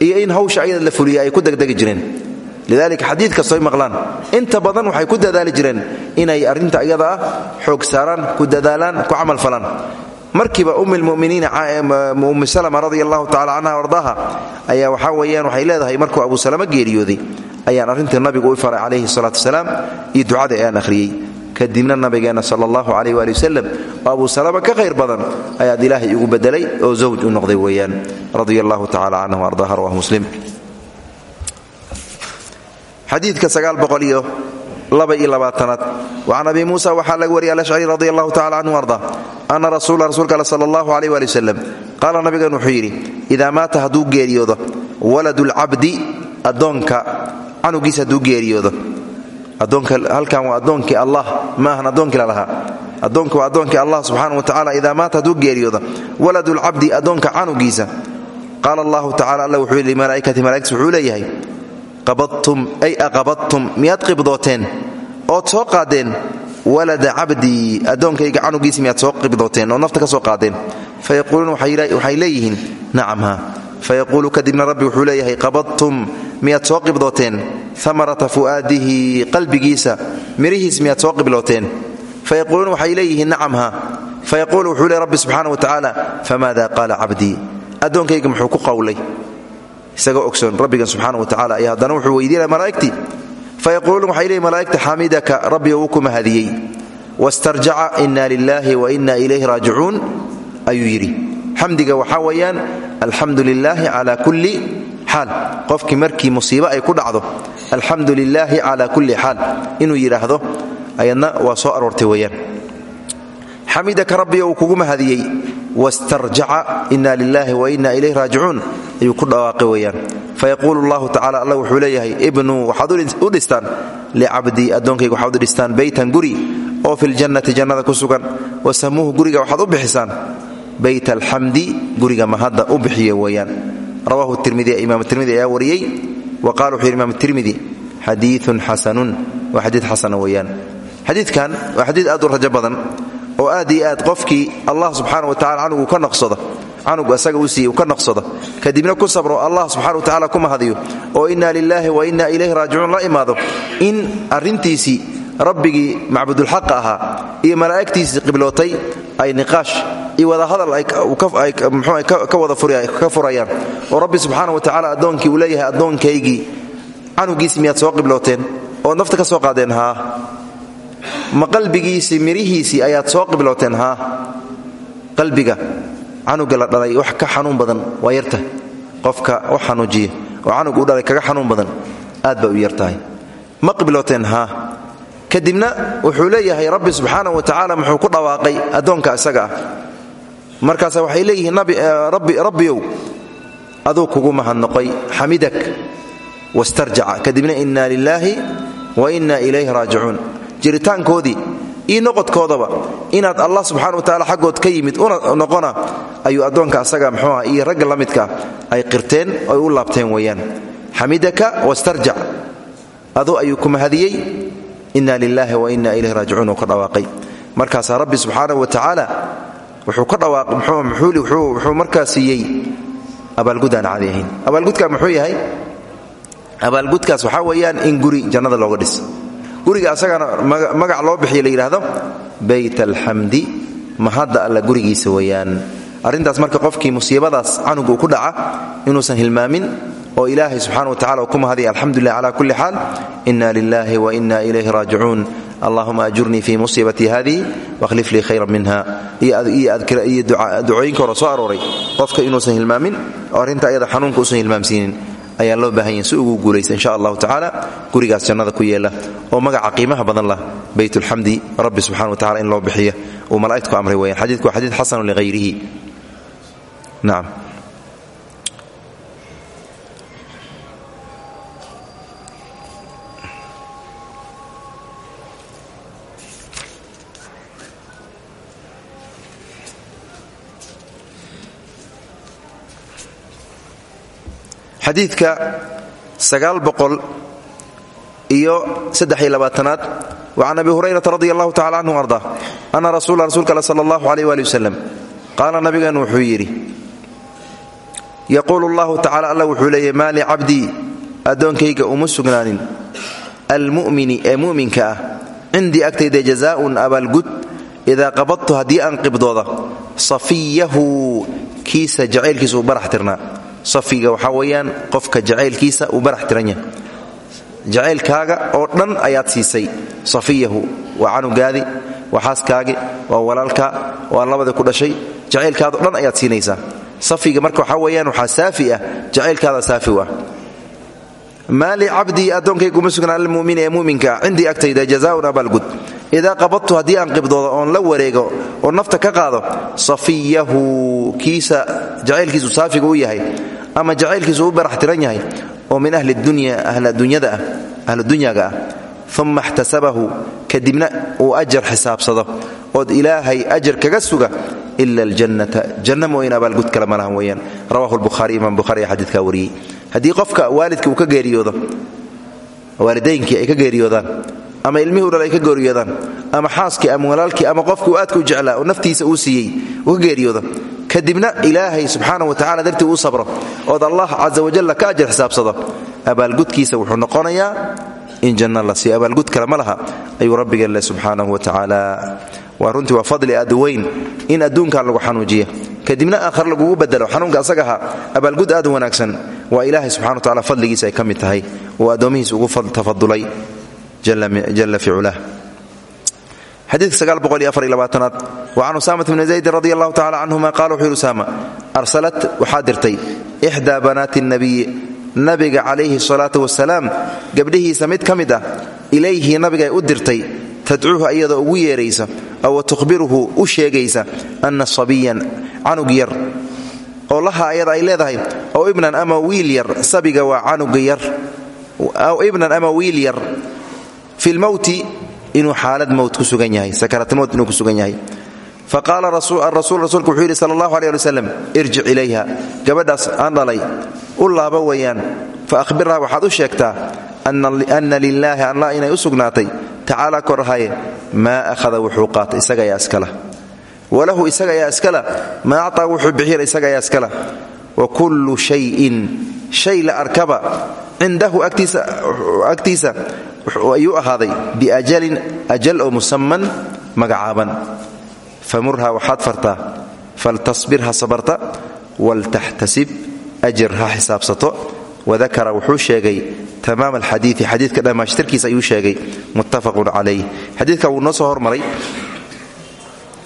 A: iyo in hawsha ayada la fuliya ay ku degdegi jireen. Lidalika xadiid kastoy maqlaan. Inta badan waxay ku dadaali jireen inay arrinta iyada ah xoog saaraan ku dadaalaan ku camal falaan. Markiiba um lmuminiina ummi salama radi allahu tacala canha ardaaha ayaa waxaa weeyaan waxay leedahay markuu abu salama geeriyooday ayaan arrintii nabigu u faray calayhi salaatu wasalaam iyo ducada ayaan akhriyey kadibna nabigeenna sala allahu calayh waali wasalam oo ka khayr badan ayaad ilaahay igu bedelay oo zawj u noqday weeyaan. Radia allahu tacala ardaha rawah muslim. Xadiidka sagaalboqoliyo laba iyo labaatanaad. Wacan abi muusa waxaa laga wariyay alashcari radi allahu tacala canhu arda ana rasuula rasuulka alle sala allahu aleyh waali wasalam qaala nabigan wuxuu yidhi idaa maata hadduu geeriyoodo waladulcabdi addoonka adoonka halkan waa addoonkii allah. Ma ahan addoonkii lalahaa addoonka waa addoonkii allah wa tacala idaa maata hadduu geeriyoodo waladulcabdi addoonka canugiisa. Qaala allahu tacala alla wuxuu yidhi limalaa'ikati malaigtis wuxuu leeyahay qabadtum ay aqabadtum miyaad qibdooteen? Ood soo qaadeen? Walada cabdii addoonkayga canugiisi miyaad soo qibdooteen? Oo nafta ka soo qaadeen? Fayaquuluuna waxay leeyihiin nacam ha fayaquulu kadibna rabbi wuxuu leeyahay qabadtum miyaad soo qibdooteen amarata fu'aadihi qalbigiisa mirihiis miyaad soo qiblooteen fayaquuluuna waxay leeyihiin nacam ha fayaquulu wuxuu leey rabbi subxaana wa tacaala famaada qaala cabdii addoonkayga muxuu ku qowlay isagoo ogsoon rabbigan subxaana wa tacala ayaa haddana wuxuu weydiinaya malaa'igtii fayaquuluuna waxay leeyihiin malaa'igta xamidaka rabbi uu ku mahadiyey wastarjaca inna lilaahi xamdiga waxaa weeyaan alxamdu lilaahi cala kulli xaal. Qofkii markii musiibo ay ku dhacdo alxamdu lilaahi cala kulli xaal. Inuu yidhaahdo ayadna waa soo aroortay weeyaan. Xamidaka rabbi uu kugu mahadiyey wastarjaca inna lilaahi wa inna ilayhi raajicuun. Ayuu ku dhawaaqay weeyaan. Fayaquulu allahu tacala alla wuxuu leeyahay ibnuu waxaad u dhistaan? Licabdii addoonkayga waxaad u dhistaan? Guri? Oo filjannati jannada ku sugan? Wasamuuhu guriga waxaad u bixisaan bayt alxamdi guriga mahadda u bixiye weeyaan rawahu tirmidi imaam tirmidi ayaa wariyey. Wa qala wuxuu yidhi imaam tirmidi xadiiun xasanun. Waa xadiid xasana weeyaan xadiidkan waa xadiid aad u rajo badan oo aad iyo aad qofkii allah subxaana wa tacala canugu ka noqsada u siiyey uu ka noqsado kadibna ku sabro allah subxana wa tacala ku mahadiyo oo inna lilaahi wa inna ilayhi raajicuun la imaado. In arrintiisii rabbigii macbudulxaqa ahaa iyo malaa'igtiisii qiblootay ay niqaash iyo wadahadal ka wada ka furayaan. Oo rabbi subxaana wa tacala addoonkii uu leeyahay addoonkaygii canugiisi miyaad soo qiblooteen? Ood nafta ka soo qaadeen haa? Ma qalbigiisii ayaad soo qiblooteen haa? Qalbiga canuga la dhalay wax ka xanuun badan waa qofka u xanuujiya oo canug u dhalay kaga xanuun badan aad bay u yartahay ma qiblooteen kadibna wuxuu leeyahay rabbi subxaana wa tacaala muxuu ku dhawaaqay addoonka isaga ah. Markaasa waxay leeyihiin rabbiyow aduu kugu mahadnoqoy xamidak wastarjaca. Kadibna inna lilaahi wa inna ilayhi raajicuun. Jiritaankoodii iyo noqodkoodaba inaad allah subxana wa tacala xaggood ka yimid una noqona ayuu addoonka asaga mxuuah iyo ragga la midka ay qirteen oy u laabteen weeyaan. Xamidaka wastarjac. Aduu ayuu ku mahadiyey inna lilaahi wa inna ilayhi raajicuun uu ka dhawaaqay. Markaasaa rabbi subxaana wa tacaala wuxuu ka dhawaaq wuxuu markaa siiyey abaalgud aan caadi ahayn abaalgudka muxuu yahay? Abaalgudkaas waxaa weeyaan in guri jannada looga dhis. Guriga asagana magac loo bixiyo la yidhaahdo bayt alxamdi mahadda alla gurigiisa weeyaan. Arrintaas marka qofkii musiibadaas canuga uu ku dhaca inuusan hilmaamin oo ilaahay subxana wa tacala uu ku mahadiya alxamdulilah cala kulli xaal inna lilahi wa inna ilayhi raajicuun allahuma ajurnii fii musiibatii hadihi wakhlif lii khayran minha. Iyo ducooyinka hore soo arooray. Qofka inuusan hilmaamin oo arrinta ayada xanuunka usan hilmaamsiinin ayaa loo baahan yahi si ugu guulaysta insha allahu tacaala gurigaas jannada ku yeela oo magaca qiimaha badan lah baytulxamdi rabbi subxana wa tacala in loo bixiya uu malaa'igtu amray weyaan xadiidku waa xadiid xasanu xadiidka sagaal boqol iyo saddex-iyo labaatanaad wa can abi hurayrata radi allahu tacala canhu arda ana rasuula rasuulka all sala allahu aleyh waali wasalam qaala nabigan wuxuu yidhi yaquulu allahu tacala alla wuxuu leeyay maa licabdii addoonkayga uma sugnaanin. Almu'mini ee mu'minka ah cindii agtayda jazaa'un abaalgud idaa qabadtu haddii aan qibdooda safiyahu kiisa jacaylkiisa uu barax tirnaa safiga waxaa weeyaan qofka jacaylkiisa uu barax tiran yahay oo dhan ayaad siisay safiyahu waa canugaadi waa xaaskaagi waa walaalka waa labadii ku dhashay. Jacaylkaadao dhan ayaad siinaysaa. Safiga marka waxaa weeyaan waxaa saafi ah jacaylkaada saafi u ah. Maa licabdii addoonkayguuma sugnaa almumini ee muminka ah cindii agtayda jazaaun abaalgud idaa qabadtu haddii aan qibdoodo oon la wareego oo nafta ka qaado safiyahu kiisa jacaylkiisu saafiga u yahay ama jacaylkiisu u baraxtiran yahay oo min ahli dunya ahludunyada ah ahludunyaga ah. Uma ixtasabahu kadibna uu ajar xisaabsado. Ood ilaahay ajar kaga suga ila aljannata. Janna mooyin abaalgud kale malahan weeyaan. Rawahu lbukhaari imaam bukhari ayaa xadiidkaa wariyey. Haddii qofka waalidka ka geeriyoodo waalidaynkii ay ka geeriyoodaan ama ilmihii u ka geeriyoodaan ama xaaskii ama walaalkii ama qofkii uu aadka u oo naftiisa uu siiyey uu ka geeriyoodo kadibna ilaahay subxaana wa tacala dartii uu sabro ood allah casa wajalla ka ajar xisaabsado abaalgudkiisa wuxuu noqonayaa in janna la siiyo. Abaalgud kale ma laha ayuu rabbigeen leh subxaanahu wa tacaala waa runtii waa fadli aad weyn in adduunkan lagu xanuujiya kadibna aakhar lagugu bedelo xanuunka asaga ahaa abaalgud aad wanaagsan. Waa ilaahay subxana wa tacala fadligiisa ay ka tahay oo addoomihiis ugu tafadulay. Jalla fi culah xadiidka aad wa can usamat bni zaydin radi allahu tacala canhuma qala wuxuu yidhi usaama arsalat waxaa dirtay ixdaa banaati nabiyi nabiga calayhi salaatu wasalaam gabdhihiisa mid ka mid ah ilayhi nabigay u dirtay tadcuuhu iyadoo ugu yeeraysa oo tuhbiruhu u sheegaysa anna sabiyan canug yar oo laha ayada ay leedahay ow ibnan ama wiil yar sabiga waa canuga yar aw ibnan ama inuu xaalad mowt ku sugan yahay sakaraatmowt inuu ku sugan yahay. Faqaala arasul rasuulku wuxuu yidhi sala allahu aleh ali wasalam irjic ilayha. Gabadhaas aan dhalay u laaba weeyaan fa ahbirha waxaad u sheegtaa anna lilaahi allah inay u sugnaatay tacaala korahaye maa ahada wuxuu qaatay isaga ayaa iskala walahu isaga ayaa iskala maa actaa wuxuu bixiyana isaga ayaa iskala wa kullu shayin shay la arkaba cindahu agtiisa ayuu ahaaday biajalin ajal oo musaman magacaaban. Famurha waxaad fartaa faltasbir ha sabarta waltaxtasib ajir ha xisaabsato. Wadakara wuxuu sheegay tamaam alxadiii xadiidka dhammaashtirkiisa ayuu sheegay muttafaqun calayh. Xadiidka wuu noo soo hormaray.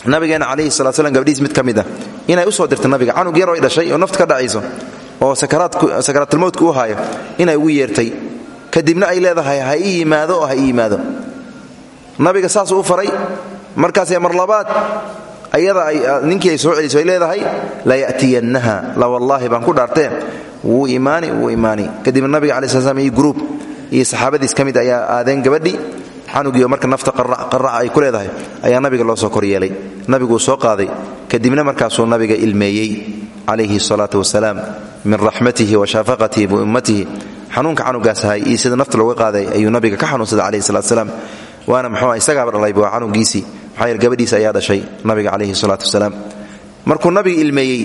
A: Nabigeena calayhi sala slam gabdhihiis mid ka ah inay u soo dirta nabiga canug yaroo dhashay oo nafta ka dhacayso oo sakaraatulmowtka u haayo inay ugu yeertay kadibna ay leedahay ha ii yimaado oo ha yimaado. Nabiga saasuu u faray markaasee mar labaad ayada ninkii ay soo celiso ay leedahay laya'tiyannaha la wallaahi baan ku dhaartee wuu imaani wuu imaani. Kadibna nabiga cala sl slam iyo gruub iyo mid ayaa aadeen gabadhii canugiio marka nafta qaraca ay ku leedahay ayaa nabiga loo soo koryeelay nabiguu soo qaaday. Kadibna markaasuu nabiga ilmeeyey calayhi salaatu wasalaam min raxmatihi wa shafaqatihi biummatihi xanuunka canugaas ahay sida nafta looga qaaday ayuu nabiga ka xanuunsaday calayhi salatu wasalaam. Waana mxuua isagaaba dhalayba waa canugiisii maxaa yeele gabadhiisa ayaa dhashay nabiga calayhi salaatu wasalaam. Markuu nabiga ilmeeyey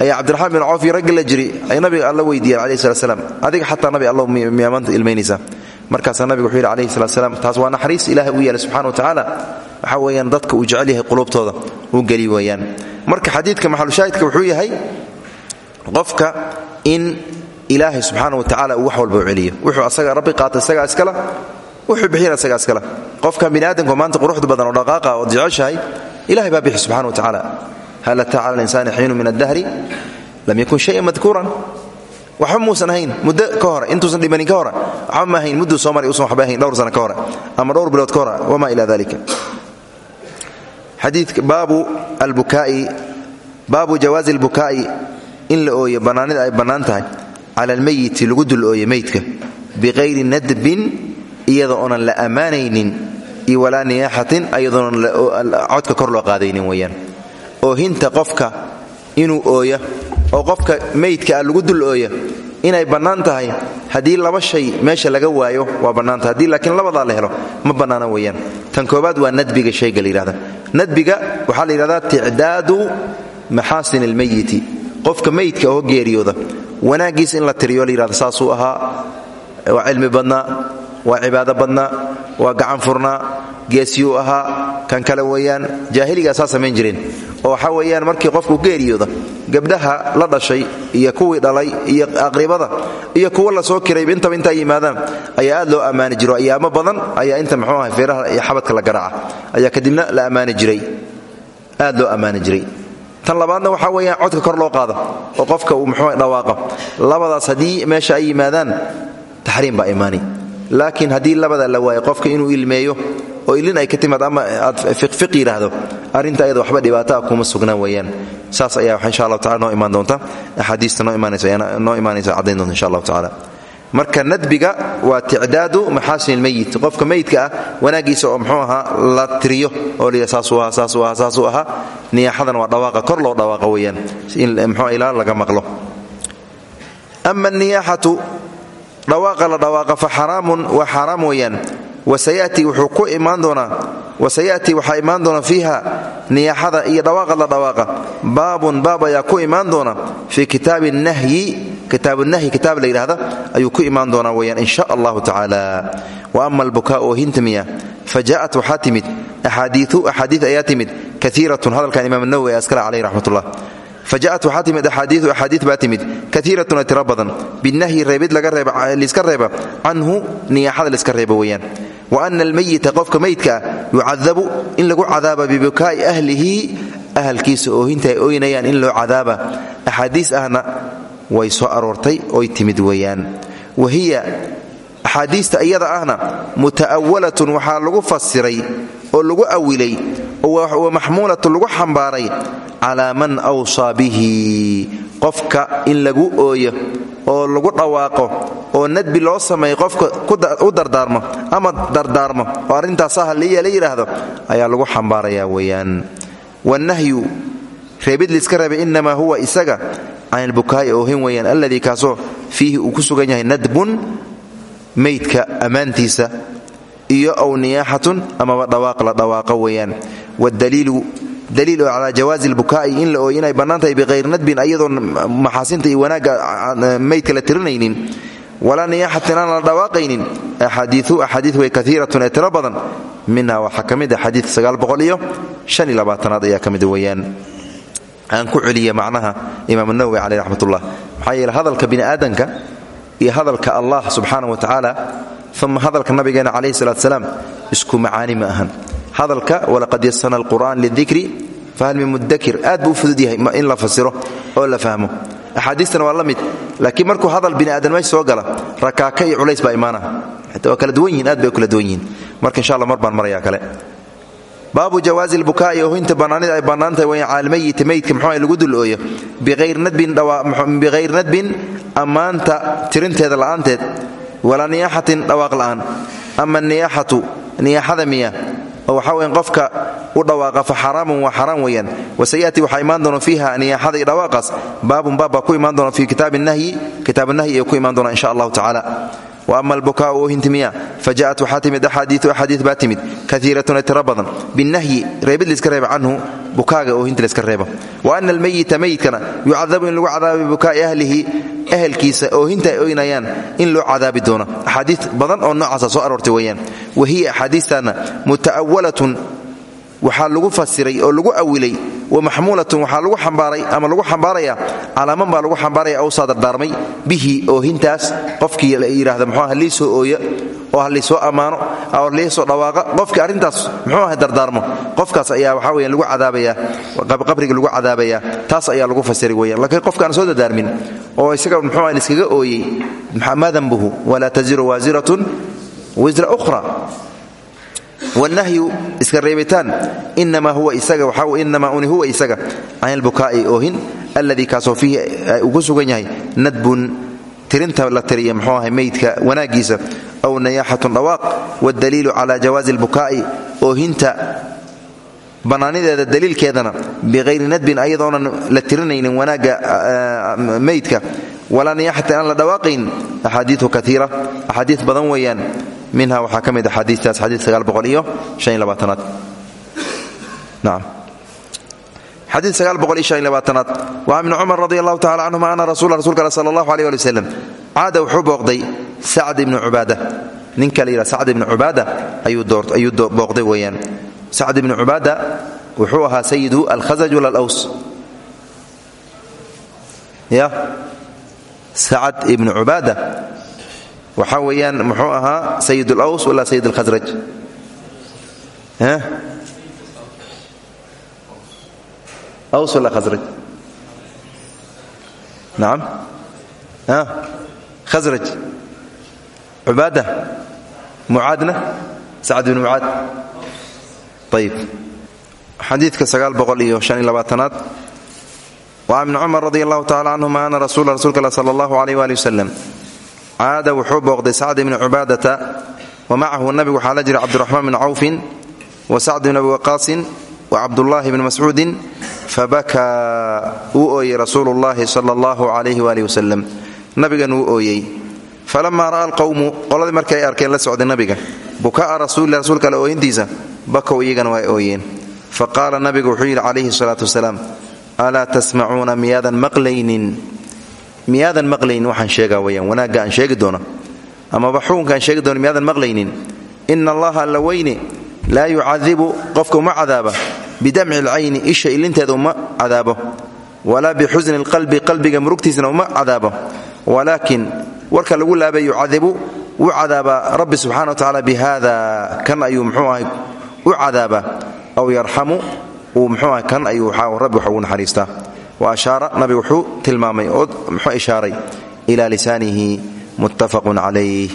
A: ayaa cabdiraxmaan bin cawf iyo jiri ay nabiga alla weydiiyeen calayhi salat slam adiga xataa nabi alla miyaa maanta ilmaynaysaa markaasaa nabiga wuxuu yidhi calayhi salat slam taas waa naxariis ilahay u yeelay subxana wa tacaala. Waxaa weeyaan dadka uu jecel yahay qulubtooda uu geli weeyaan. Marka xadiidka maxalushaahidka wuxuu yahay qofka in ilaahay subxaana wa tacala uu wax walba celiyo. Wuxuu asaga rabbi qaata isagaa iskala wuxuu bixiyana isagaa iskala. Qofka biniaadamku maanta quruxda badan oo dhaqaaqa ood jeceshahay ilahay baa bixi subxana wa tacaala hal ataa cala linsaani xiinu min addahri lam yakun shayan madkuuran waxba muusan ahayn muddo ka hore intuusan dhimanin ka hore. Waxba ma ahayn mudduu waxba ahayn dhowr sana ka ama dhowr bilood ka hore wama ila dalika xadiidka baabu albukaa'i baabu jawaazi albukaa'i in la ooyo bannaanida ay bannaan cala almeyiti lagu dul ooyo meydka biqayri nadbin iyada oonan la ammaanaynin iyo walaa niyaaxatin iyadoonan codka kor loo qaadaynin weeyaan. Oohinta qofka inuu ooya oo qofka meydka ah lagu dul ooya inay bannaan tahay haddii laba shay meesha laga waayo waa bannaanta haddii laakiin labadaa la helo ma bannaana weeyaan. Tan koobaad waa nadbiga shayga la nadbiga waxaa la yidhahdaa ticdaadu maxaasin almeyiti. Qofka meydka oo geeriyooda wanaaggiis in la tiriyo la yidhahda saasuu ahaa. Waa cilmi badnaa waa cibaado badnaa waa gacan furnaa geesiyuu ahaa. Kan kale weeyaan jaahiligaa saa samayn jireen oo waxaa weeyaan markii qofku geeriyooda gabdhaha la dhashay iyo kuwii dhalay iyo aqribada iyo kuwa la soo kirayba intaba intaa yimaadaan ayaa aad loo ammaani jiro. Ayaamo badan ayaa inta muxuu ahay feeraha iyo xabadka la garaaca. Ayaa kadibna la ammaani jiray. Aad loo ammaani jiray tan labaadna waxaa weeyaan codka kor loo qaado oo qofka uu muxuu dhawaaqa labadaas haddii meesha ay yimaadaan taxriim baa imaani. Laakiin haddii labada la waayo qofka inuu ilmeeyo oo ilin ay ka timaad ama aad fiqfiq yidhaahdo arrinta ayada waxba dhibaataa kuma sugna weeyaan. Saas ayaa insha allahu tacala noo imaan doonta. Axaadiista noo imaanaysa caddayn doonta insha allahu tacala marka nadbiga waa ticdaadu maxaasin ilmeyit qofka meydka ah wanaagiisa oo mxuu ahaa la tiriyo. Oo la saasuu ahaa saasuu ahaa saasuu ahaa. Niyaaxadana waa dhawaaqa kor loo dhawaaqa weeyaan mxuu ilaa laga maqlo. Ama niyaaxatu dhawaaqa la dhawaaqa fa xaraamun waa xaaraam weeyaan wasayati wuxuu ku imaan doonaa wasayati waxaa imaan doona fiiha niyaaxada iyo dhawaaqa la dhawaaqa. Baabun baab ayaa ku imaan doona fii kitaabi nahyi kitaabunahyi kitaab la yidhahda ayuu ku imaan doonaa weyaan in sha allahu tacaala. Wa ama albukaa oo hintamiya fa ja'at waxaa timid axaadiiu axaadii ayaa timid kaiiratun hadalkan imaam nawowi askale caleyh raxmatullah fajaءat waxaa timid axaadiiu axaadii baa timid kaiiratuna tiro badan binahyi reebid liska reeba canhu niyaaxada liska reeba weyaan wa ana almayita qofka meydka ah yucadabu in lagu cadaaba bibukaa'i ahlihi ahalkiisa oohinta ay ooynayaan in loo cadaaba axaadiis ahna way soo aroortay oy timid weeyaan wa hiya axaadiista iyada ahna muta'awalatun waxaa lagu fasiray oo lagu awilay wa maxmuulatun lagu xambaaray calaa man awsaa bihi. Qofka in lagu ooyo oo lagu dhawaaqo oo nadbi loo sameeyo qofka u dardaarmo ama dardaarmo oo arrintaas ahaliya la yidhaahdo ayaa lagu xambaaraya weeyaan. Wanahyu reebid liiska reebay innamaa huwa isaga can ilbukaa'i oohin weeyaan alladii kaasoo fiihi uu ku sugan yahay nadbun meydka ammaantiisa iyo aw niyaaxatun amaba dhawaaq la dhawaaqo weeyaan wadaliilu daliil oo calaa jawaazi lbukaa'i in la ooyo inay bannaan tahay biqayri nadbin ayadoon maxaasinta iyo wanaagga meydka la tirinaynin walaa niyaaxatin aan la dhawaaqaynin axaadiiu axaadii way kaiiratun ee tiro badan minha waxaa ka mid a xadiidka sagaalboqoliyo shan iyo labaatanaad ayaa ka mid weeyaan aan ku celiya macnaha imaam nawowi caleyh raxmatullah maxaa yeele hadalka bini'aadanka iyo hadalka allah subxaana wa uma hadalka nabigeena calayhi salaat salaam isku macaani hadalka walaqad yasana alqur'an lidikri fahal min mudakir aad in la fasiro oo la fahmo. Axaadiistana waa mid laakiin markuu hadal bini'aadan meesha soo gala rakaaka iyo culays baa imaana waa kala duwan yihiin aad kala duwan yihiin. Marka insha alla mar baan maraya kale. Baabu jawaazi lbukaa'i oohinta bannaanida ay bannaan tahay waya caalmayiti meydka muxuu lagu dul ooyo biqayri nadbin ammaanta tirinteeda la'aanteed walaa niyaaxatin dhawaaq la'aan. Ama niyaaxatu niyaaxada oo waxaa qofka u dhawaaqa fa xaraamun waa xaraam weeyaan. Wasayati waxaa imaan doona fiiha niyaaxada iyo dhawaaqaas baabun baab baa ku imaan doona fii kitaabi nahyi kitaab nahyi ee ku imaan doona insha allahu tacaala wa ama albukaau oohintimiya fa ja'at waxaa timid axaadiiu axaadii baa timid kaiiratun ee tiro badan binahyi reebid layska reeba canhu bukaaga oohinta layska reeba wa ana almayita mayidkana yucadabu in lagu cadaaba bibukaa'i ahlihi ehelkiisa oohinta ay oynayaan in loo cadaabi doono axaadii badan oo noocaasa soo waxaa lagu fasiray oo lagu awilay wa maxmuulatun waxaa lagu xambaaray ama lagu xambaaraya calaa man baa lagu xambaaraya awsaa dardaarmay bihi oohintaas qofkii yidhaahda muxuu lii soo ooya oo ha liisoo oo liisoo dhawaaqa qofkii arrintaas muxuu aha dardaarmo. Qofkaas ayaa waxaa weyan lagu cadaabaya qabriga lagu cadaabaya taas ayaa lagu fasiray weyan laakiin qofkaan soo dardaarmin oo isaga muxuu aha liskaga ooyey maa danbuhu walaa taziru waasiratun wisra ukhra wanahyu iska reebitaan. Inamaa huwa isaga inamaa uni huwa isaga. Can ilbukaa'i oohin alladii kaasoo fiihi uu ku sugan yahay. Nadbun tirinta la tiriya mxuu ahay meydka wanaagiisa aw niyaaxatun dhawaaq waddaliilu cala jawaazi lbukaa'i oohinta bannaanideeda daliilkeedana. Biqayri nadbin ayadoonan la tirinaynin wanaagga meydka. Walaa niyaaxatin aan la dhawaaqayn. Axaadiiu kaiira axaadii badan weeyaan minha waxaa ka mid axaadiistaas xadiid sagaal boqol iyo shan iyo labaatanaad. Nacam xadiid sagaal boqol iyo shan iyo labaatanaad. Waa ibni cumar radi allahu tacala canhuma ana rasula rasulka al sala allahu aleyh ali wasalam caada wuxuu booqday sacd ibni cubaada. Ninka la yidhaha sacd ibni cubaada ayuu booqday weeyaan. Sacd ibni cubaada wuxuu ahaa sayidu alkhasaj wala alaws. Ya? Sacd ibni cubaada waxaa weeyaan muxuu ahaa sayid اlaws wala sayid اlkhasraj aws wala khasraj nacam khasraj cubaada? Mucaadna? Sacd bn mucaad. Ayb xadiidka sagaal boqol iyo shan iyo labaatanaad. Wa ibni cumar radi allahu tacala canhuma ana rasuula rasuulka alla sala wasalam caada wuxuu booqday sacd bni cubaadata wa macahu nabigu waxaa la jira cabdiraxmaan bn cawfin wa sacd bn abi waqaasin wa cabdullaahi bni mascuudin fabakaa wuu ooyey rasuulu llahi sala allahu calayhi waali wasalam nabigan wuu ooyey. Falamaa ra'a alqowmu qoladii markii ay arkeen la socday nabiga buka'a rasuulilah rasuulka alle ooyintiisa bakow iyagana waa ooyeen. Fa qaala nabigu wuxuu yidhi calayhi salaatu wasalaam alaa tasmacuuna miyaadan maqlaynin miyaadan maqlaynin waxaan sheegaa weyaan wanaagga aan sheegi doono amaba xukunka aan sheegi doono miyaadan maqlaynin. Ina allaha alla weyne laa yucadibu qofka uma cadaaba. Bidamci alcayni isha ilinteeda uma cadaabo. Walaa bixusni alqalbi qalbiga murugtiisna uma cadaabo. Walaakin warka lagu laabay yucadibu cadaabaa rabbi subxana wa tacala bihada kan ayuu mxuu ahay u cadaabaa aw yarxamu uu mxuu ahay kan ayuu rabbi waxa ugu naxariistaa wa ashaara nabigu wuxuu tilmaamay oo muxuu ishaaray ila lisaanihi muttafaqun calayh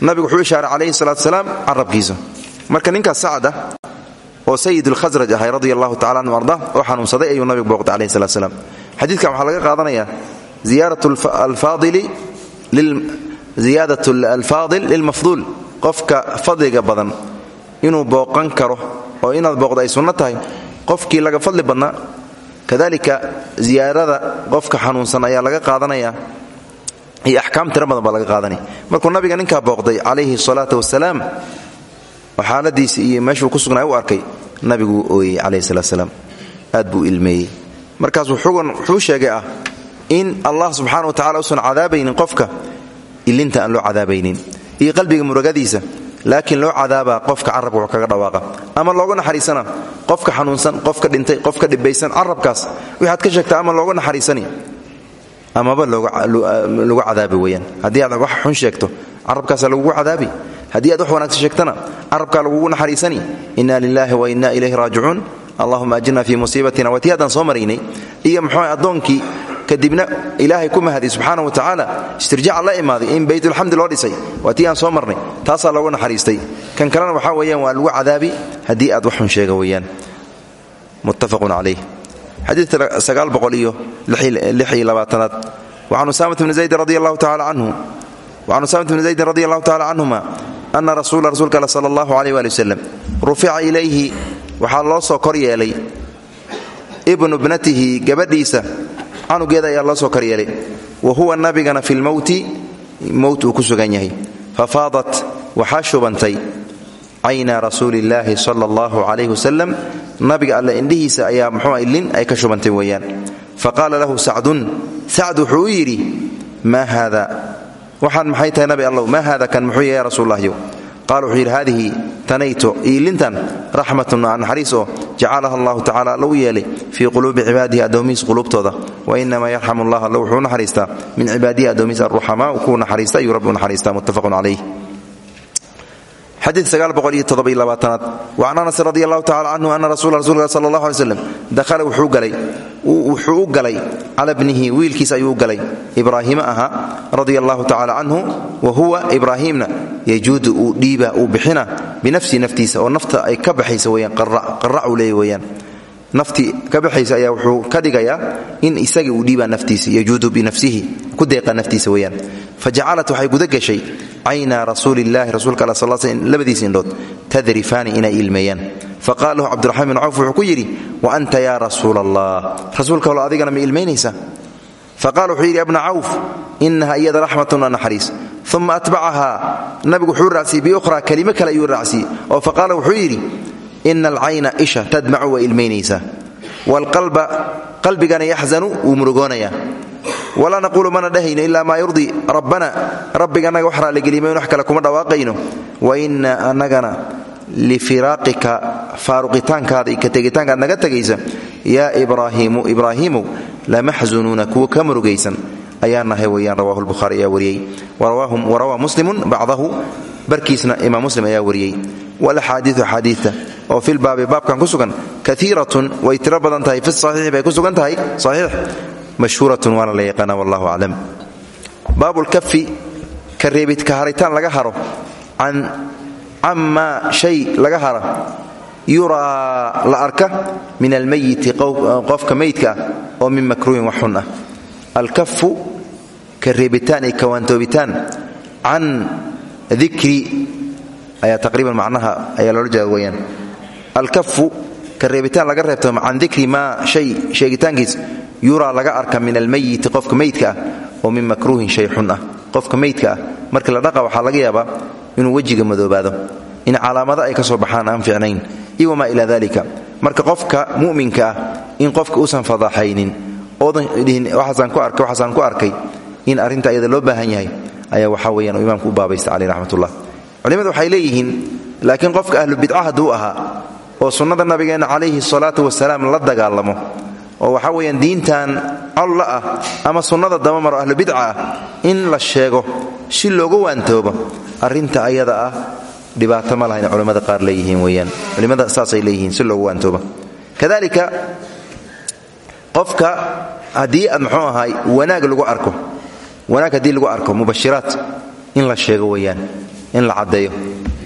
A: nabigu wuxuu ishaaray calayhi salatu wasalaam carabkiisa. Marka ninkaas sacad ah oo sayid lkhasraj ahay radia allahu tacala anhu arda oo xanuunsaday ayuu nabigu booqday calayhi salatu wasalaam. Xadiidkan waxaa laga qaadanayaa ziyaarat alfaadili ziyaadat alfaadil lilmafduul qofka fadliga badan inuu booqan karo oo inaad booqdo ay sunno tahay qofkii laga fadli badnaa kadalika ziyaarada qofka xanuunsan ayaa laga qaadanaya iyo axkaam tira badan baa laga qaadanaya. Markuu nabiga ninkaa booqday calayhi salaatu wasalaam oo xaaladiisi iyo meeshuu ku sugnaa u arkay nabiguu ooyey calayhi salatu wasalaam aad buu ilmeeyey. Markaasuu wuxuu sheegay ah in allah subxaana wa tacala usan cadaabaynin qofka ilinta aan loo cadaabaynin. Iyo qalbiga muragadiisa laakiin loo cadaabaa qofka carabka wax kaga dhawaaqa. Ama looga naxariisana qofka xanuunsan qofka dhintay qofka dhibaysan carabkaas waxaad ka sheegtaa ama looga naxariisani? Amaba lagu cadaabi weyaan haddii aad wax xun sheegto carabkaasa lagugu cadaabi. Haddii aad wax wanaagsan sheegtana carabkaa lagugu naxariisani. Inna lilaahi wa inna ilayhi raajicuun. Allahuma ajirna fii musiibatina waa tii haddaan iyo muxuu addoonkii kadibna ilaahay ku mahadi subxaana wa tacaala istirjaaca la imaaday in baytulxamdi loo dhisay. Waa aan soo marnay. Taasaa looga naxariistay. Kan kalena waxaa weyaan waa lagu cadaabi. Haddii aad wax xun sheega weyaan muttafaqun calayh. Xadiidka sagaal iyo lix iyo labaatanaad. Wacan usaamata bni zaydin radi allahu tacala canhu wacan usaamata bni zaydin radi allahu tacala rasuulka all sala allahu aleyh waali ilayhi. Waxaa loo soo kor yeelay. Ibnu bnatihi gabadhiisa canugeeda ayaa loo soo kor yeelay wa huwa nabigana fi lmowti mowt uu ku sugan yahay. Fafaadat waxaa shubantay. Cayna rasuulillaahi sala allahu calayh wasalam nabiga alle indhihiisa ayaa muxuu ilin ay ka shubantay weeyaan. Faqaala lahu sacdun sacd wuxuu u yidhi maa haada? Waxaan maxay tahay nabi allow maa haada kan muxuu yahay ya rasuullahyow qaala wuxuu yidhi haadihi tanayto iilintan raxmatun aa naxariis oo jacalaha allahu tacala alla u yeelay fii quluubi cibaadihi addoomihiis quluubtooda. Wa inamaa allah alla wuxuu naxariistaa min cibaadihi addoomihiis arruxamaa kuu naxariista ayuu rabbi u naxariistaa. Muttafaqun calayh xadiid aad waan anas radi allahu tacala canhu ana rasula rasulka sal allah alay slam dahala wuxuu u galay cala bnihi wiilkiis ayuu u galay. Ibraahiima ahaa radia allahu tacala canhu wa huwa ibraahiimna yajuudu uu dhiiba uu bixina binafsihi naftiisa oo nafta ay ka baxaysa weyaan qarac uu leeya weyaan naftii ka baxaysa ayaa wuxuu ka dhigayaa in isagii uu dhiibaa naftiisa yajuudu binafsihi ku deeqa naftiisa weyaan fajacalat waxay guda gashay cayna rasuulillahi rasuulka alla sal sl labadiisa indhood tadrifaani inay ilmeeyaan. Faqala lahu cabdiraxmaan wuxuu ku yidhi wa anta yaa rasuula allah rasuulka holo adigana ma ilmaynaysaa faqala wuxuu yidhi abna cawf iyada raxmatun waa naxariis uma atbacahaa nabigu wuxuu raacsiiyey biukhra kelimo kale ayuu raacsiiyey oo faqaala wuxuu yidhi ina alcayna isha tadmacu waa ilmaynaysaa waalqalba qalbigana yaxzanu wuu murugoonayaa walaa naquulu mana dhahayno ilaa maa yurdii rabbana rabbiga annaga wax raalligelimayn wax kale kuma dhawaaqayno wa inna annagana lifiraaqika faaruqitaankaada iyo ka tegitaankaad naga tegaysa yaa ibraahiimu ibraahiimow lamaxzunuuna kuwa ka murugaysan ayaa nahay weyaan rawahu lbukhaari ayaa wariyey. Warawaa muslimun bacdahu. Barkiisna imaam muslim ayaa wariyey. Walaxaadiiu axaadiita oo filbaabi baabkan ku sugan kaiiratun way tiro badan tahay fi saxiixi bay ku tahay saxiix. Mashhuuratun waana la yaqaana wallahu aclam. Baabulkafi ka reebid ka haritaan laga haro. Can camaa shay laga hara. Yuraa la arka min almayiti qofka meydka ah oo min makruuhin wax xun ah ka reebitaan iyo kawaantoobitaan can dikri ayaa taqriiban macnaha ayaa loola jeeda weyaan alkafu ka reebitaan laga reebto can dikri maa shay sheegitaankiis yuraa laga arka min almayiti qofka meydka ah oo min ah. Ah markii la dhaqa waxaa laga yaabaa inuu wejiga madoobaado in calaamado ay ka soo baxaan aan fiicnayn iyo wamaa ilaa dalika marka qofka mu'minka ah in qofka uusan fadaaxaynin oodan dhihin waxaasaan ku arkay waxaasaan ku arkay in arrinta ayada loo baahan yahay ayaa waxaa weeyaan uu imaamku u baabaysta caleyh raxmatullah. Culimmadu waxay leeyihiin laakiin qofka ahlu bidca hadduu ahaa oo sunnada nabigeenna calayhi salaatu wasalaam la dagaalamo oo waxaa weeyaan diintan alla ah ama sunnada dabamaro ahlu bidca ah in la sheego si looga waantoobo arrinta ayada ah dhibaato ma lahayn culimmada qaar leeyihiin weyaan culimmada saasay leeyihiin si looga waantooba kadalika qofka haddii aad ahaay wanaag lagu arko wanaag haddii lagu arko mubashiraat in la sheego weyaan in la caddeeyo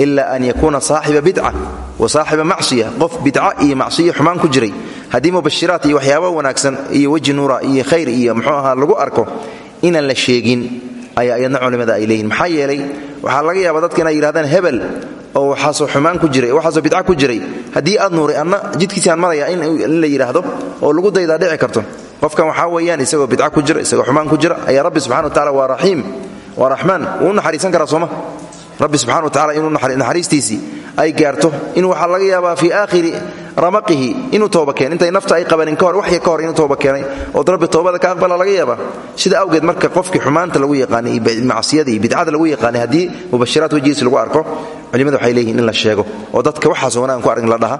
A: ila an yakuuna saaxiba bidca wa saaxiba macsiya qof bidca iyo macsiya xumaan ku jiray. Haddii mubashiraat iyo waxyaaba wanaagsan iyo weji nuura iyo khayr iyo muxuu ahaa lagu arko inaan la sheegin ayaa iyadna culimmada ay leeyihiin maxaa yeelay waxaa laga yaaba dadka inay yidhahdaan hebel oo waxaasoo xumaan ku jiray waxaasoo bidca ku jiray. Haddii aad nuuray anna jidkiisaan maraya in la yidhaahdo oo lagu daydaa dhici karto qofkan waxaa weeyaan isagoo bidca ku jira isagoo xumaan ku jira ayaa rabbi subxana wa tacala waa raxiim waa raxmaan wuu naxariisan karaa sooma. Rabbi subxana wa tacala inuu naxariistiisii ay gaarto in waxaa laga yaabaa fii aakhiri ramaqihi inuu tooba keen intay nafta ay qabanin kahor waxya ka hor inuu tooba keenay ood rabbi toobada ka aqbala laga yaabaa. Sida awgeed marka qofkii xumaanta lagu yaqaanay iyo macsiyada iyo bidcada lagu yaqaanay haddii mubashiraat wejigiisa lagu arko culimadu waxay leeyihiin in la sheego oo dadka waxaasoo wanaagan ku argin la dhaha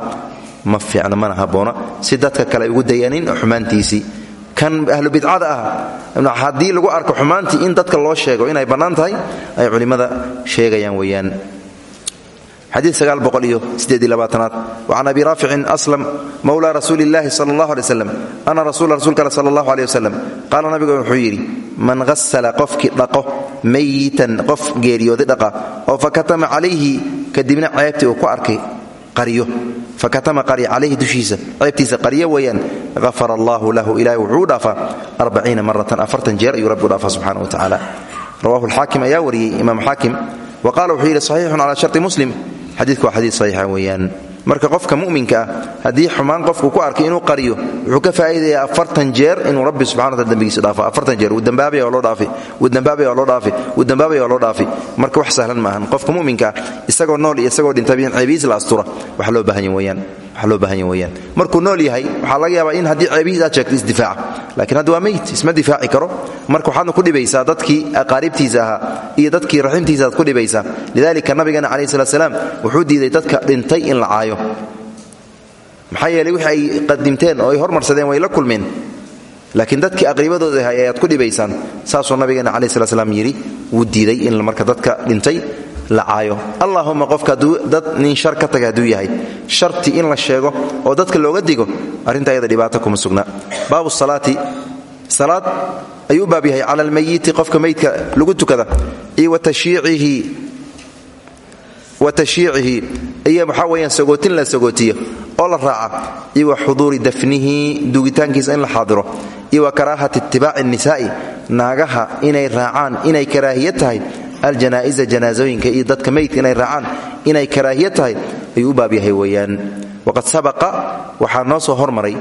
A: ma fiicna mana habboona si dadka kale ugu dayanin xumaantiisii kan ahlu bidcada ah. Hadii lagu arko xumaantii in dadka loo sheego inay bannaan tahay ay culimmada sheegayaan weeyaan. Xadiiaaad waan abi raaficin aslam mawla rasuuli اllahi sal اllah ana rasuula rasulka al sal allah aleh qaala nabiga wuxuu yidhi man hasala qofkii dhaqo mayitan qof geeriyooday dhaqa oo fakatama calayhi kadibna ceebtii uu ku arkay qaryo. Fakatama qarya calayhi dushiisa. Ceebtiisa qaryo weeyaan hafar allahu lahu ilahi wuxuu dhaafaa arbaciina maratan afartan jeer ayuu rabbi u dhaafaa subxana wa tacaala rawahu lxaakim ayaa wariyey imaam xaakim wa qala wuxuu yidhi saxiixun cala sharti muslim. Xadiidku waa xadiid saxiixa marka qofka mu'minka ah haddii xumaan qofku ku arkay inuu qariyo wuxuu ka faa'iidayaa afartan jeer inuu rabbi subxana wa taala dembigiisa dhaafo. Afartan jeer wuu dambaabaya waa loo dhaafi marka wax sahlan maahan qofka mu'minka ah isagoo nool iyo isagoo dhintaba in la astura waxa loo baahan weeyaan waxa loo baahan weeyaan markuu nool yahay waxaa laga yaabaa in haddii ceebihiis aad sheegto isdifaaca laakiin hadda waa meyd isma difaaci karo. Marka waxaadna ku dhibaysaa dadkii aqaaribtiisa ahaa iyo dadkii raximtiisa aad ku dhibaysaa. Lidalika nabigeena calayhi salat salaam wuxuu diiday dadka dhintay in la caayo. Maxaa yeeley wixii ay qadimteen oo ay hormarsadeen way la kulmeen. Laakiin dadkii aqribadooda ahay ayaad ku dhibaysaan saasuu nabigeena calayhi salat salaam yidhi wuu diiday in marka dadka dhintay la caayo allahuma qofka dad nin shar ka taga hadduu yahay. Sharti in la sheego oo dadka looga digo arrinta ayada dhibaato kuma sugna. Baabu salaati. Salaad ayuu u baab yahay cala almayiti qofka meydka lagu tukada. Iyo wa tashiicihi iyo waxaa weyaan sagootin la sagootiyo oo la raaca iyo wa xuduuri dafnihi dugitaankiisa in la xaadiro iyo wa karaahati itibaaci nisaa'i naagaha inay raacaan inay karaahiya tahay aljanaa'iza janaasooyinka iyo dadka meydka inay raacaan inay karaahiya tahay ayuu u baab yahay weeyaan waqad sabaqa waxaa noo soo hormaray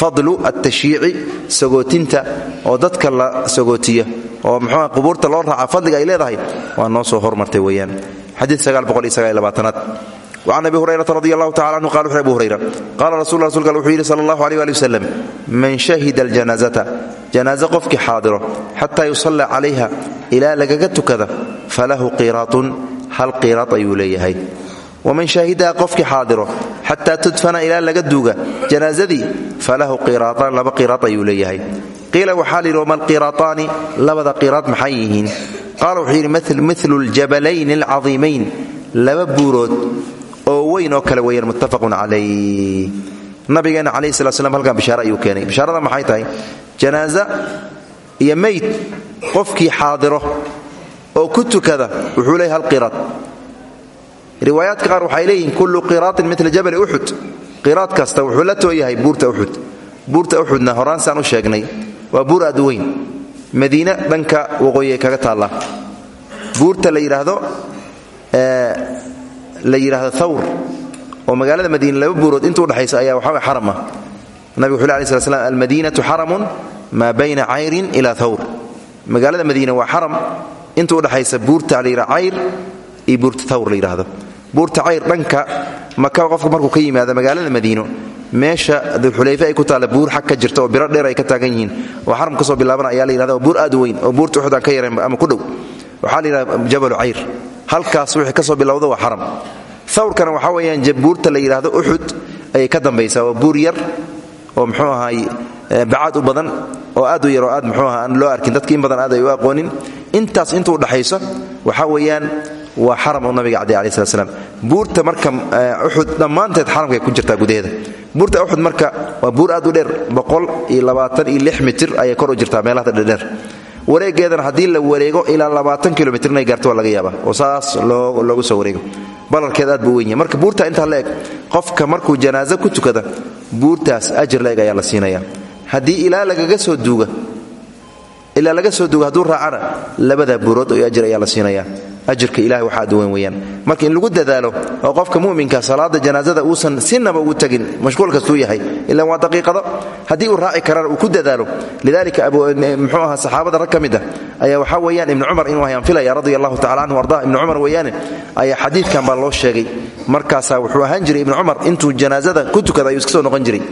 A: fadlu atashyiici sagootinta oo dadka la sagootiya oo mxuua qubuurta loo raaca fadliga ay leedahay waa noo soo hormartay weeyaan. Xadiid aad وcan abi hurayrata radi allahu tacala anhu qala abu hurayra qaala rasul rasulka wuxuu yidhi sala allahu alيh ali waslem man shahida aljanazata janaaze qofkii xaadiro xataa yusalla calayha ilaa lagaga tukada falahu qiraatun hal qiraad ayuu leeyahay waman shahidaha qofkii xaadiro xataa tudfana ilaa laga duuga janaazadii falahu qiraataan laba qiraad ayuu leeyahay. Qiila waxaa layidhi wama alqiraataani labada qiraad maxay yihiin? Qaala wuxuu yidhi milu ljabalayn alcadiimayn. Laba buurood oo weyn oo kale weeyaan muttafaqun calayh. Nabigeenna calayhi slat slam halkan bishaare ayuu keenay. Bishaarada maxay tahay? Janaaza iyo meyd riwaayaadka qaar waxay leeyihiin kullu qiraatin mila jabali uxud qiraad kasta wuxuu la tooyahay buurta uxud buurta uxudna horaan saan u sheegnay. Waa buur aad weyn. Madiine dhanka waqooyi kaga taallaa. Buurta la yidhaahdo la yidhaahdo thawr oo magaalada madiine laba buurood inta udhexaysa ayaa waxaa xaram ah nabig wuxu le alai slat slam bayna cayrin ila thawr. Magaalada madiine waa xaram. Inta udhexaysa buurta la yidhahdo cayr iyo buurta thawr la yidhaahdo buurta cayr dhanka maka qofka markuu ka yimaado magaalada madiino meesha dulxulayfe ay ku taalla buur xag jirta oo biro dheer ay ka taagan yihiin. Oo xaram ka soo bilaaban ayaa la yidhahda buur aad weyn oo buurta uxud ka yarayn ama ku dhow. Waxaa la yidhahda jabalu cayr. Halkaas wixii ka soo bilowda waa xaram thawrkana waxaa weeyaan buurta la yidhaahdo uxud ayay ka dambaysaa waa buur yar oo muxuu ahaay bacaad u badan oo aad u yar oo aad muxuu aha loo arkin. Dadki in badan aad ay u aqoonin. Intaas intuu dhaxayso waxaa weeyaan waa xaram u nabiga cadey alai slat buurta marka uxud dhammaanteed xaramkay ku jirtaa gudaheeda. Buurta uxud marka waa buur aad u dheer boqol iyo labaatan iyo lix mitir ayay kor u jirtaa meelaha dherdheer wareegeedana haddii la wareego ilaa labaatan kilomitr inay gaarto laga yaaba oo saas loogu soo wareego. Balarkeed aad buu wenya marka buurta intaa la qofka markuu janaaso ku tukada buurtaas ajir la ayaa la siinaya haddii ilaa lagaga soo duuga ilaa laga soo duuga hadduu raacana labadaa buurood oo ajir ayaa la siinaya ajirka ilahay waxa aad weyn weyaan marka in lagu dadaalo oo qofka muminka salaada janaasada uusan sinaba ugu tagin mashquul kastuu yahay ilan waa daqiiqado. Haddii uu raaci karana uu ku dadaalo lidalika mxuu aha saxaabada rag ka mid ah ayaa waxaa weeyaan ibnu cumar inuu hayaan filaya radia allahu tacala canhu arda ibnu cumar weeyaane ayaa xadiidkan baa loo sheegay. Markaasaa wuxuu ahaan jiray ibnu cumar intuu janaasada ku tukada ayuu iska soo noqon jiray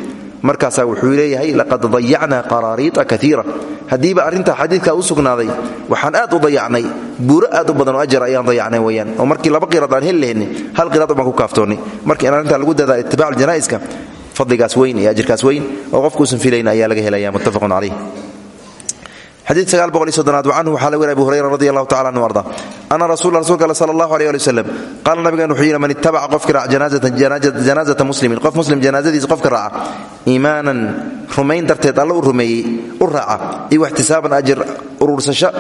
A: markaasaa wuxuu leeyahay laqad dayacnaa qaraariita kaiira haddiiba arrintaa xadiidkaa u sugnaaday waxaan aad u dayacnay buuro aad u badan oo ajar ayaan dayacnay weyaan oo markii laba qiraad aan heli hal qiraad baan ku kaaftoonnay. Marka in arrintaa lagu dadaala itibaac janaa'iska fadligaas weyn iyo ajirkaas weyn oo qofkuusan filayn ayaa laga helaya muttafaqun calayh soddonaad wacanhu waxaa laga weri abu hurayra radi allahu tacala anhu arda. Ana rasul rasulka alle sala allahu aleh ali wasalam qaala nabigan wuxuu yidhi man ittabaca qofki raac janaazata muslimin. Qof muslim janaazadiisa qofka raaca iimaanan rumayn darteed alla u rumeeyey u raaca iyo waxtisaaban ajir urursasho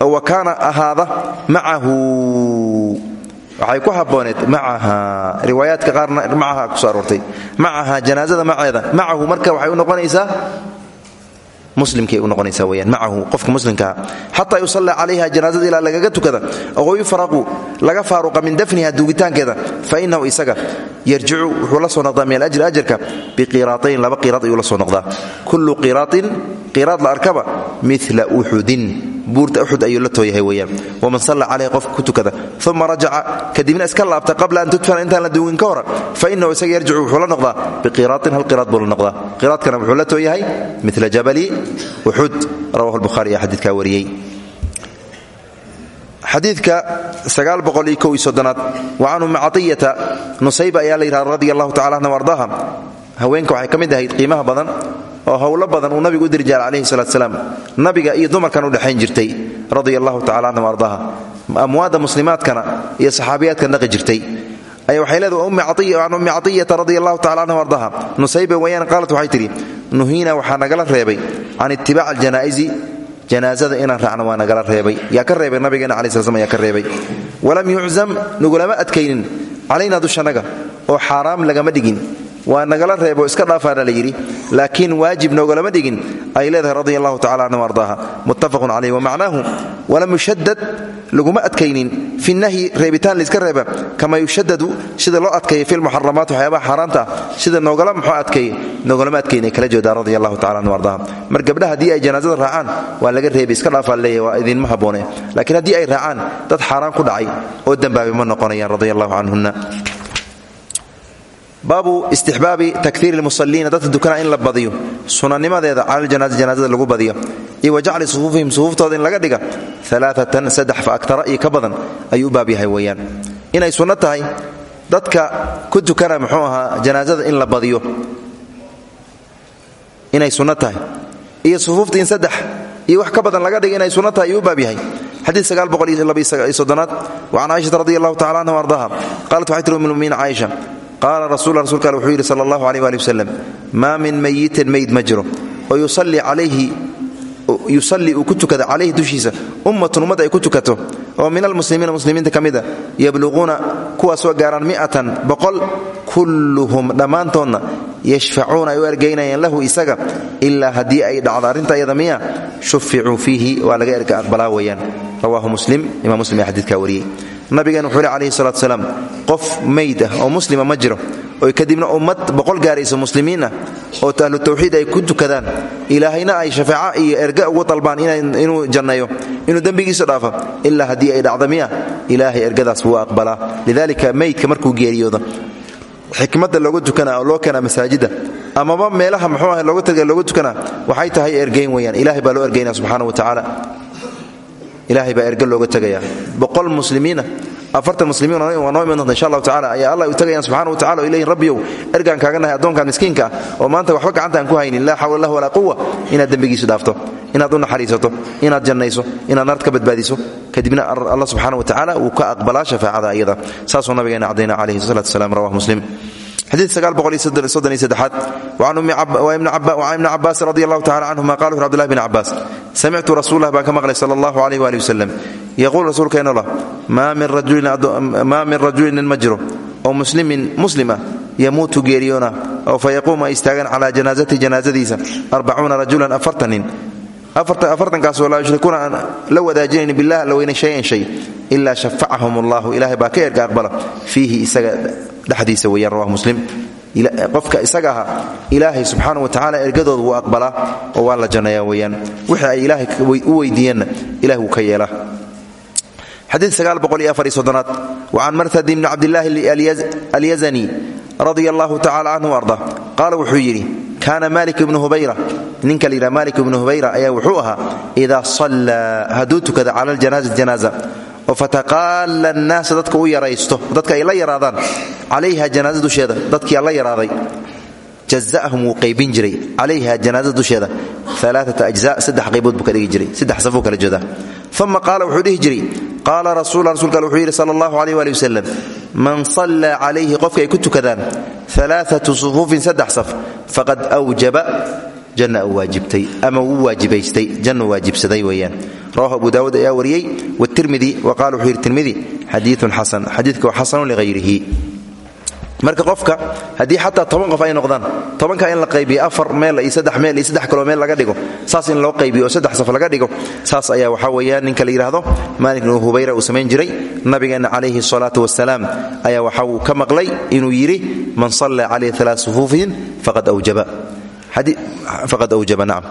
A: wa kaana ahaada macahu. Waxay ku habooneed macaha. Riwaayaadka qaarna macaha kuso aroortay. Macaha janaazada maceeda macahu. Marka waxay u noqonaysaa muslimkay u noqonaysaa weyaan macahu qofka muslimkaa xataa yusalla calayha janaazada ilaa lagaga tukada oo yufraqu laga faaruqa min dafniha duugitaankeeda fa inahu isaga yarjicu wuxuu la soo noqdaa min alajri ajarka biqiraatayn laba qiraad ayuu la soo noqdaa. Kullu qiraatin qiraad la arkaba mila uxudin buurta uxud ayuu la tooyahay weyaan waman salla calayha qofka ku tukada uma kadibna iska laabta qabla an tudfana intaan la duugin ka hora fa inahu isaga yarjicu wuxuu la noqdaa biqiraatin hal qiraad buu la noqdaa. Qiraadkana wuxuu la tooyahay mila jabali uxud rawahu lbuhari ayaa xadiidkaa wariyey. Xadiidka aad wa can ummi caiyata nusayba ayaa la yidhahda radi allahu tacala anha ardaha haweenka waxay ka mid ahayd qiimaha badan oo howlo badan uu nabigu u diri jira calayhi salaat slaam nabiga iyo dumarkan u dhexayn jirtay radia allahu tacala anhum ardaha amwaadda muslimaadkana iyo saxaabiyaadka naqi jirtay. Ay waxay leedahay can ummi caiyata radi allahu tacala ardaha nusayba wayaan qaalat waxay tidhi nuhiina waxaa nagala reebay can itibaac aljanaa'izi janaazada inaan raacno waa nagala reebay. Yaa ka reebay nabigeena cala sl yaa ka reebay. Walam yuczam nagulama adkaynin calayna dushanaga oo xaaraam lagama dhigin waa nagala reebo iska dhaafaana la yidhi. Laakiin waajib noogolama dhigin ay leedahay radia allahu tacala canhu ardaaha muttafaqun calayh wamacnaahu walam yushadad laguma adkaynin fi nahyi reebitaan layska reeba. Kama yushadadu sida loo adkeeya fi lmuxaramaat waxyaabaha xaaraanta ah sida noogala muxuu adkeeye noogolama adkayn ay kala jeedaan radia allahu tacala canhu mar gabdhaha haddii ay janaasada raacaan waa laga reebay iska dhaafaa leeyahy waa idinma habboone laakiin haddii ay raacaan dad xaaraan ku dhacay oo dembaabay noqonayaan radia allahu baabu istixbaabi takhiiri lmusaliina dadka dukana in la badiyo. Sunanimadeeda janaasada lagu badiyo. Iyo wa jacli sufuufihim sufuuftooda in laga dhiga. Alaaatan saddex fa agtara iyo ka badan ayuu u baab yahay weeyaan. Inay sunno tahay dadka ku tukana muxuu ahaa janaasada in la badiyo. Inay sunno tahay. Iyo sufuufta in saddex iyo wax ka badan laga dhiga inay sunno tahay ayuu u baab yahay. Xadiid sagaal boqol iyo labaiyosodonaad wa can caaishata radi allahu qaala rasul rasulka al wuxuu yidhi sala allahu aleyh waali wasalam maa min mayitin mayd ma jiro. Oo yusalli uu ku tukada calayhi dushiisa ummatun ummad ay ku tukato. Oo min almuslimiina muslimiinta ka mida yabluquuna kuwaa soo gaaraan mi'atan boqol kulluhum dhammaantoodna yashfacuuna ay u ergaynayaan lahu isaga ilaa haddii ay dhacdo arrinta iyada miya shuficuu fiihi waa laga erga aqbalaa weeyaan. Rawaahu muslim imaam muslim ee xadiidkaa wariyey nabigeen wuxuu yhi calayhi salatu salaam qof meyd ah oo muslima ma jiro oy kadibna ummad boqol gaarayso muslimiin oo ahlu tawxiid ay ku tukadaan ilaahayna ay shafaaca iyo erga ugu dalbaan inuu janneeyo inuu dembigiisu dhaafo ilaa haddii ay dhacda miya ilaahay ergadaas wuu aqbalaa. Lidalika meydka markuu geeriyoodo xikmadda looga tukanaa oo loo keenaa masaajidda amaba meelaha muxuu ah looga tag looga tukanaa waxay tahay ergayn weyaan ilahay baa loo ergaynaya subxana wa tacaala ilaahay baa erga looga tegaya boqol muslimiina afartan muslimiin waa noo iman doonta insha allahu tacala ayaa allah u tagayaan subxana wa tacala o leeyihiin rabbiyow ergaan kaaga nahay addoonkan miskiinka ah oo maanta waxba gacanta aan ku haynin. Laa xawla lah walaa quwa inaad dembigiisu dhaafto inaad u naxariisato inaad jannayso inaad naart ka badbaadiso kadibna allah subxana wa tacaala wuu ka aqbalaa shafaacada ayada saasuu nabigeena cadayna calayhi salatu wasalaam rawah muslim xadiid aad وcan ibni cabaas radi allahu tacala canhuma qala wuxu abdulahi bn cabaas samictu rasuulah baan ka maqlay sala allahu alayh wali wasalam yaquul rasuulkeenno lah maa min rajulin nin ma jiro oo muslimin muslim ah yamuutu geeriyoona oo fa yaquumu ay istaagaan calaa janaazati janaazadiisa arbacuuna rajulan afartan nin afartankaasoo laa yushrikuuna aan la wadaajinayn bilah la weyna shayan shay ilaa shafacahum allahu. Ilahay baa ka erga isaga dhexdiisa weyaan rawah muslim. Qofka isaga aha ilaahay subxaana wa tacala ergadooda wuu aqbalaa oo waa la janneeyaa weyaan wixii ay ilaahay u weydiiyeenna ilah wuu ka yeelaa. Xadiid aad wacan martad ibni cabdilaahi alyazani radia allahu tacala canhu arda. Qaala wuxuu yidhi kaana malik ibnu hubayra. Ninka la yidhaha malik ibnu hubayra ayaa wuxuu ahaa idaa sallaa hadduu tukada cala aljanaazati janaaza. Oo fataqaala annaasa dadka u yaraysto. Dadka ay la yaraadaan calayha janaaza dusheeda. Dadkii la yaraaday jaza'ahum wuu qaybin jiray. Calayha janaaza dusheeda alaaata ajza saddex uma qaala wuxuu dhihi jiray qaala rasuul rasulka al wuxuu yidhi sala allahu aleyh waali wasalam man sallaa calayhi qofka ay ku tukadaan alaaatu sufuufin saddex saf faqad awjaba janna uu waajibtay ama wuu waajibaystay jannu waajibsaday weeyaan rawahu abu daawuud ayaa wariyey wtirmidi wa qala wuxuu yidhi tirmidi xadiiun xasan xadiidka waa xasanun lighayrihi marka qofka haddii xataa toban qof ay noqdaan tobanka in la qaybiyo afar meel iyo saddex meel iyo saddex kaloo meel laga dhigo saas in loo qaybiyo oo saddex saf laga dhigo saas ayaa waxaa weeyaan ninka la yidhaahdo maalik hubayra uu samayn jiray. Nabigeenna calayhi salaatu wasalaam ayaa waxa uu ka maqlay inuu yidhi man salla calayhi alaa sufuufin faqad awjaba. Nacam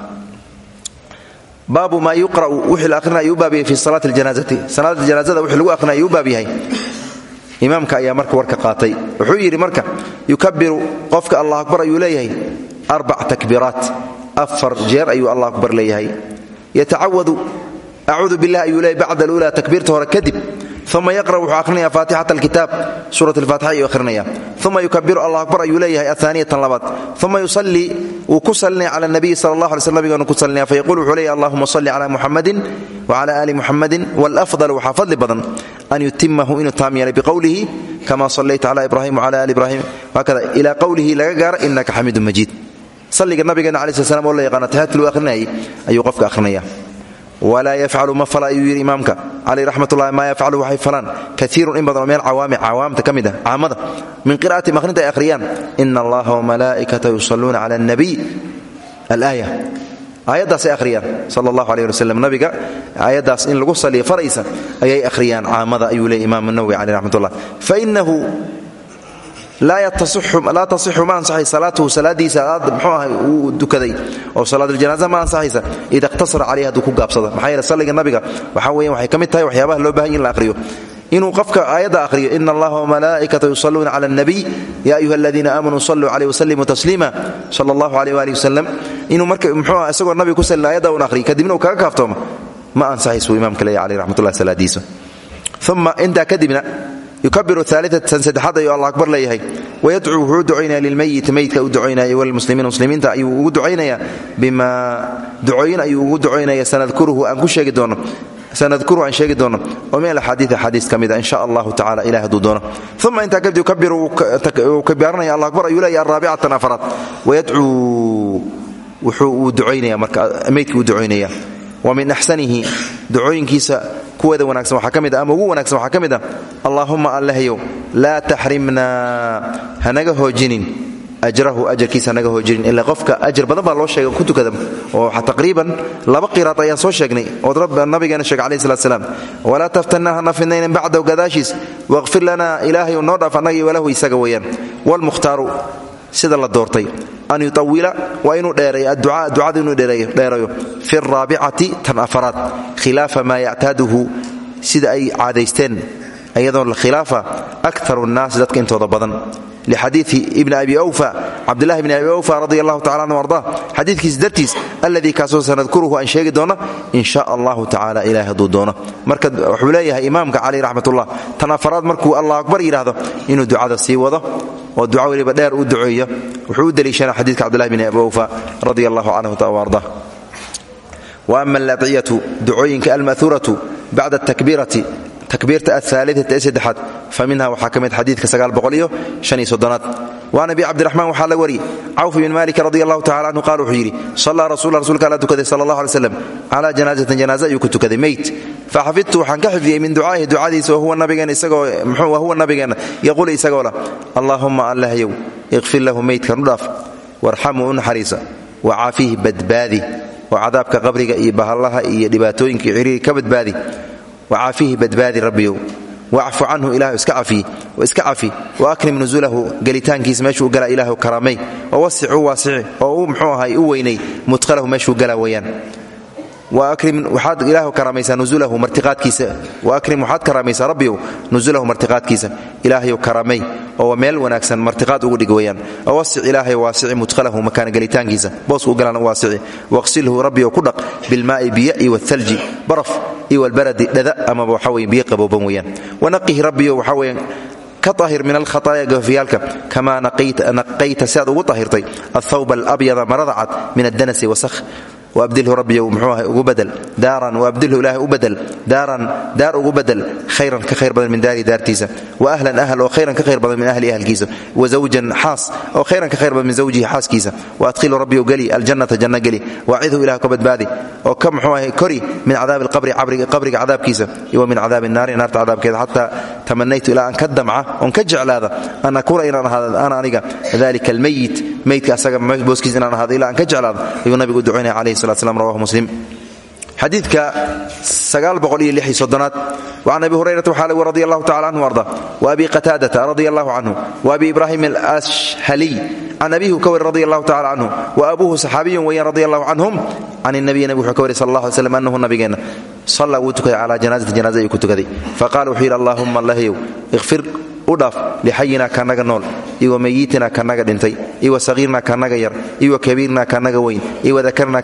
A: baabu maa yuqra'u wixii la akhrina ayuu u baab fi salaati aljanaazati salaada janaazada wixii lagu akhrina ayuu imaamka ayaa marka warka qaatay. Wuxuu yidhi marka yukabiru qofka allah akbar ayuu leeyahay. Arbac takbiiraat afar jeer ayuu allah akbar leeyahay. Yatacawadu acuudu billah ayuu leeyahy bacda alula takbiirta hore kadib uma yaqra wuxuu akhrinaya faatixat alkitaab suurat alfaatixa ayuu akhrinaya uma yukabiru allah akbar ayuu leeyahay ahaaniyatan labaad uma yusallii wuu ku salinaya cala nabiyi sala allah alay sl nabigaanu ku salinaya fayaqul wuxuu leeyahy allahuma salli cala muxamadin wcala ali muxamadin walafdal waxaa fadli badan an yutimahu inuu taam yeelay biqowlihi kama sallayta cala ibrahim wcala ali ibrahim hakada ila qowlihi laga gaaro inaka xamiidun majiid salliga nabigeena cala sl slam oo la yaqaana tahaadka luu akhrinayay ayuu qofka akhrinaya walaa yafcalu ma fala ayuu yidhi imaamka caleyh raxmatullahi maa yafcalu waxay falaan kaiirun in badan oo meel cawaami cawaamta ka mid ah caamada min qira'atim akhrinta ay akhriyaan ina allaha wamalaa'ikata yusalluuna cala alnabiy alaaya aayaddaasay akhriyaan sala allahu aleyh wasalam nabiga aayaddaas in lagu saliyo faraysa ayay akhriyaan caamada ayuu leey imaam nawowi caleyh raxmatullah fainahu laa tasixu ma ansaxay salaatuhu salaadiisa aad mxuu ahay uu dukaday oo salaatuljanaasa ma ansaxaysa ida ikhtasara caleyh hadduu ku gaabsada maxaa yeele salliga nabiga waxaa weyan waxay ka mid tahay waxyaabaha loo bahanya in la akhriyo. Inuu qofka aayadda akhriyo ina allaha wamalaa'ikata yusalluuna cala alnabiy ya ayuha aladiina aamanuu saluu caleyh wasalimuu tasliima sala allahu aleyh waali wasalam inuu marka mxuu isagoo nabiga ku salin ayadda un akhriyo kadibna uu kaga kaaftooma ma ansaxaysuu imaamka leeya caleyh raxmatullahi salaadiisa uma intaa kadibna yukabiru aaliatan saddexaad ayuu allah akbar leeyahay. Wayadcuu wuxuu u ducaynaya lilmayiti meydka u ducaynaya walmuslimiina muslimiinta ayuu ugu ducaynaya bima ducooyin ayuu ugu ducaynaya sanadkuruhu aan ku sheegi doono. Sanadkuruhu aan sheegi doono. Oo min alaxaadii axaadiis ka mida in sha allahu tacala doono. Uma intaa kadib yukabiru wuu kabaaranaya allah akbar ayuu leeyahay araabicatan afaraad wayadcuu wuxuu uu ducaynaya marka meydkii u ducaynaya wa min axsanihi ducooyinkiisa kuweeda wanaagsan waxaa ka mid a ama ugu wanaagsan waxaa ka mid ah. Allaahumma allahyow hanaga hoojinin. Ajrahu ajarkiisa hanaga hoojinin. Ilaa qofka ajar badan baa loo sheegay ku tukada. Oo taqriiban laba qiraad ayaan soo sheegnay. Ood nabigeena sheegay alayhi salatu salaam walaa taftanna hana fidnaynin bacdahu gadaashiis waqfir lanaa ilaahayu noo dhaaf annaga iyo walahu isaga weeyaan sida la doortay. An yuawila waa inuu dheereeyo. Adducaa ducada inuu dheerayo fi araabicati tan afaraad. Khilaafa maa yactaaduhu sida ay caadaysteen iyadoo khilaafa akaru nnaas dadka intooda badan. Lixadiii ibni abi wfa cabdilahi bni abi awfa radi allahu anhu arda. Xadiidkiis dartiis alladii kaasoo sanadkuruhu aan sheegi doona in allahu tacala ilahi hadduu doono. Marka wuxuu leeyahay imaamka cali raxmatullah tan afaraad markuu allah akbar yidhaahdo inuu ducada sii wado oo duca weliba dheer u duceeyo. Wuxuu u deliishana xadiidka cabdilahi bni abi awfa radi allahu canhu arda. Wa ama aladciyatu ducooyinka alma'huuratu bacda takbiirati takbiirta ahaaliata ee saddexaad fa minha waxaa ka mid xadiidka sagaalboqoliyo shaniyo soddonaad. Waan abi cabdiraxmaan waxaa la wariyey cawf ibn malik radi allahu tacala canhu qaal wuxuu yidhi sallaa rasul rasuulka alla tukaday sala allah alay slam calaa janaazatin janaaza ayuu ku tukaday meyd faxafidtu waxaan ka xifdiyey min ducaa'ihi ducadiisa wahuwa nabigeenna yaquul isagoo lah allaahumma allahyow iqfir lahu meydkan u dhaaf warxamhu u naxariisa wa caafihi badbaadi oo cadaabka qabriga iyo bahallaha iyo dhibaatooyinka ciriiri ka badbaadi wacaafihi badbaadi rabbiyow wacfu canhu ilah iska cafi waakrim nusulahu gelitaankiisa meeshuu gala ilah karaamay wawasic u waasici oo u mxuu ahay u weynay mudhalahu meeshuu gala weyaan waxaad ilaah karaamaysaa nusulahu martiqaadkiisa. Waakrim waxaad karaamaysaa rabbiyow nusulahu martiqaadkiisa. Ilaahayow karaamay oo meel wanaagsan martiqaad ugu dhig weyaan wawasic ilaahay waasici mudhalahu makaan gelitaankiisa booska u galaan waasici. Waqsilhu rabbiyow ku dhaq bilmaa'i biyo iyo waalji baraf iyo walbaradi dhada amaba waxa weye biyo qabooban weyaan wanaqihi rabbiyow waxa weeyaan ka ahir min alkhataayaa gafafyaalka kamaa naqayta si aad ugu ahirtay athawba alabyada marada cad min addanasi wasakh waabdilhu rabbiyow muxuu ahay ugu badel daaran waabdilhu ilaahay u badel daaran daar ugu badel khayran ka khayr badan min daari daartiisa. Wa ahlan ahl oo khayran ka khayr badan min ahli ahlkiisa wa zawjan xaas oo khayran ka khayr badan min zawjihi xaaskiisa. Wa adkhilhu rabbiyow geli aljannata janna geli. Waacidhu ilah ka badbaadi. Oo ka muxuu ahay kori min cadaabi alqabri qabriga cadaabkiisa. Iyo min cadaabi naari naarta cadaabkeeda. Xataa tamanaytu ilaa aan ka damca oon ka jeclaada an akuuna inaan ahaado ana aniga. Dalika almayit meydka asaga booskiisa inaan ahaado ilaa aan ka jeclaado ayuu nabigu u ducaynaya calayhi xadiidka aaaoqoiyoaad waan abi hurayrata waxaa radi allahu tacala anhu arda. Wa abi qataadata radi allahu canhu wa abi ibraahim alashhaliy can abiihu ka wari radi allahu tacala canhu wa abuuhu saxaabiyun weyan radi allahu canhum can nabiy nabig wuxuu ka wari sal allah alay slam anahu nabigeena. Salla wuu tukaday calaa janaazati janaaza ayuu ku tukaday. Faqala wuxuu yidhi allahuma u dhaaf lixayina kanaga nool iwa mayitina kanaga dhintay iwa sahiirna kanaga yar iwa kabiirna kanaga weyn iwa dakarna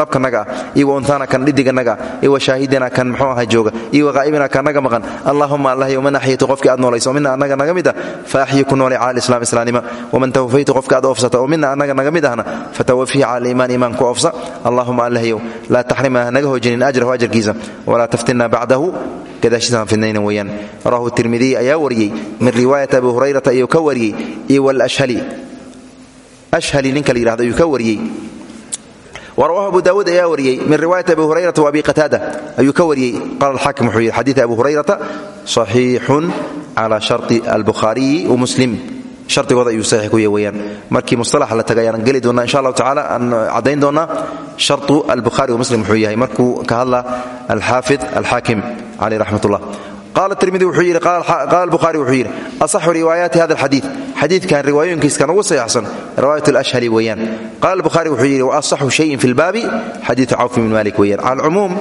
A: labkanaga ah iwa untaana kan dhidiganaga ah iwa shaahidina kan mxuu aha jooga iwa qaa'ibina kanaga maqan. Allahuma allahyow man axyaytu qofkii aad noolayso mina annaga naga mid ah fa axyi ku noole cala alislaam islaanima waman tawafaytu qofka aad oofsata oo mina annaga naga mid ahna fatawafihi cala aliimaan iimaan ku oofsa. Allahuma allahyow laa taxrimna hanaga hoojinin ajrahu ajarkiisa walaa taftinna bacdahu gadaashiisaan fidnayna weeyaan. Rawahu tirmidiy ayaa wariyey min riwaayati abi hurayrata ayuu ka wariyey iyo walashhali ashhali. Ninka la ayuu ka wariyey. Warawahu abu daawuud ayaa wariyey min riwaayati abi hurayrata wa abi qataada ayuu ka wariyey. Qala alxaakim wuxuu yidhi xadiid abi hurayrata saxiixun cala sharti albukhaariyi wa muslim shardigooda ayuu saxiix ku weyaan markii mustalaxa la tagay ayaan geli doonnaa insha allahu tacala aan caddayn doonnaa shartu albukhaari wa muslim wuxuu yahay. Markuu ka hadla alxaafid alxaakim caleyh raxmat ullah qala tirmidi wuxuu yidhi qaala albukhaari wuxuu yidhi asaxu riwaayaati hada alxadiid? Xadiidkan riwaayooyinkiiskan ugu saxiixsan riwaayat alashhali weeyaan. Qala albukhaari wuxuu yidhi wa asaxu shayin fi lbaabi xadiidu cawf ibn malik weeyaan. Cala alcumuum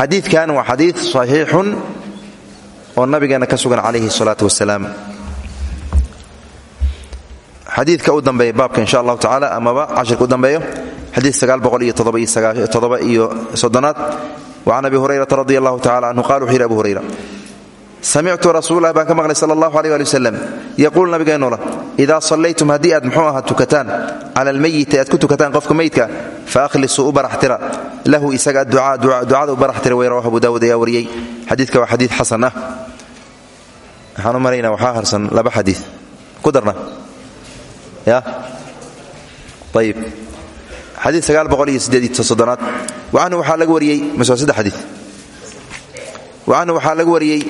A: xadiidkan waa xadiid saxiixun oo nabigeena ka sugan calayhi salaatu wasalaam xadiidka u dambeeya baabka insha allahu tacala amaba cashirka u dambeeyo. Xadiid iyo soddonaad. Wacan abi hurayrata radi allahu tacala canhu qala wuxuu yidhi abu hurayra samictu rasuulah baan ka maqlay sala allahu aleh ali wasalam yaquul nabigeenoola idaa sallaytum haddii aad muxuu ahaa tukataan cala almayiti aad fa akhlisuu u baraxtira lahu isaga ducada u baraxtira wey rawahu abu daawud ayaa wariyey. Xadiidka waa xadiid xasan ah. Waxaan u maraynaa waxaa harsan laba xadiid. Ku wacanhu waxaa laga wariyey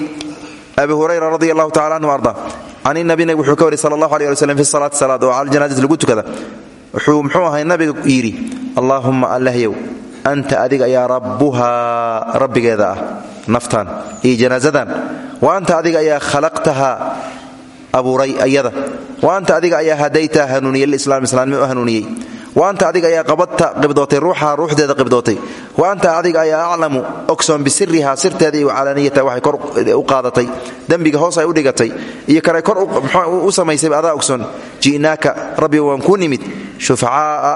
A: abi hurayra radi tacala anhu arda. Can inabi wuxuu ka wariyey sala allahu aleh ali fi salaati salaad oo cala janaazati lagu tukada. Wuxuu muxuu ahay nabiga yidhi allaahumma allahyow anta adiga ayaa rabbuhaa rabbigeeda ah naftan iyo janaasadan wa anta adiga ayaa khalaqtahaa abuuray ayada. Wa adiga ayaa hadaytaa hanuuniyey lislaam islaamnimo u hanuuniyey. Wa anta adiga ayaa qabadta qibdootay ruuxaha ruuxdeeda qibdootay. Wa adiga ayaa aclamu ogsoon bisirihaa sirteeda iyo calaaniyata waxay kor u qaadatay. Dembiga hoos ay u dhigatay iyo kale kor u samaysayba adaa ogsoon. Ji'naaka rabbi waan kuu nimid. Shufacaa'a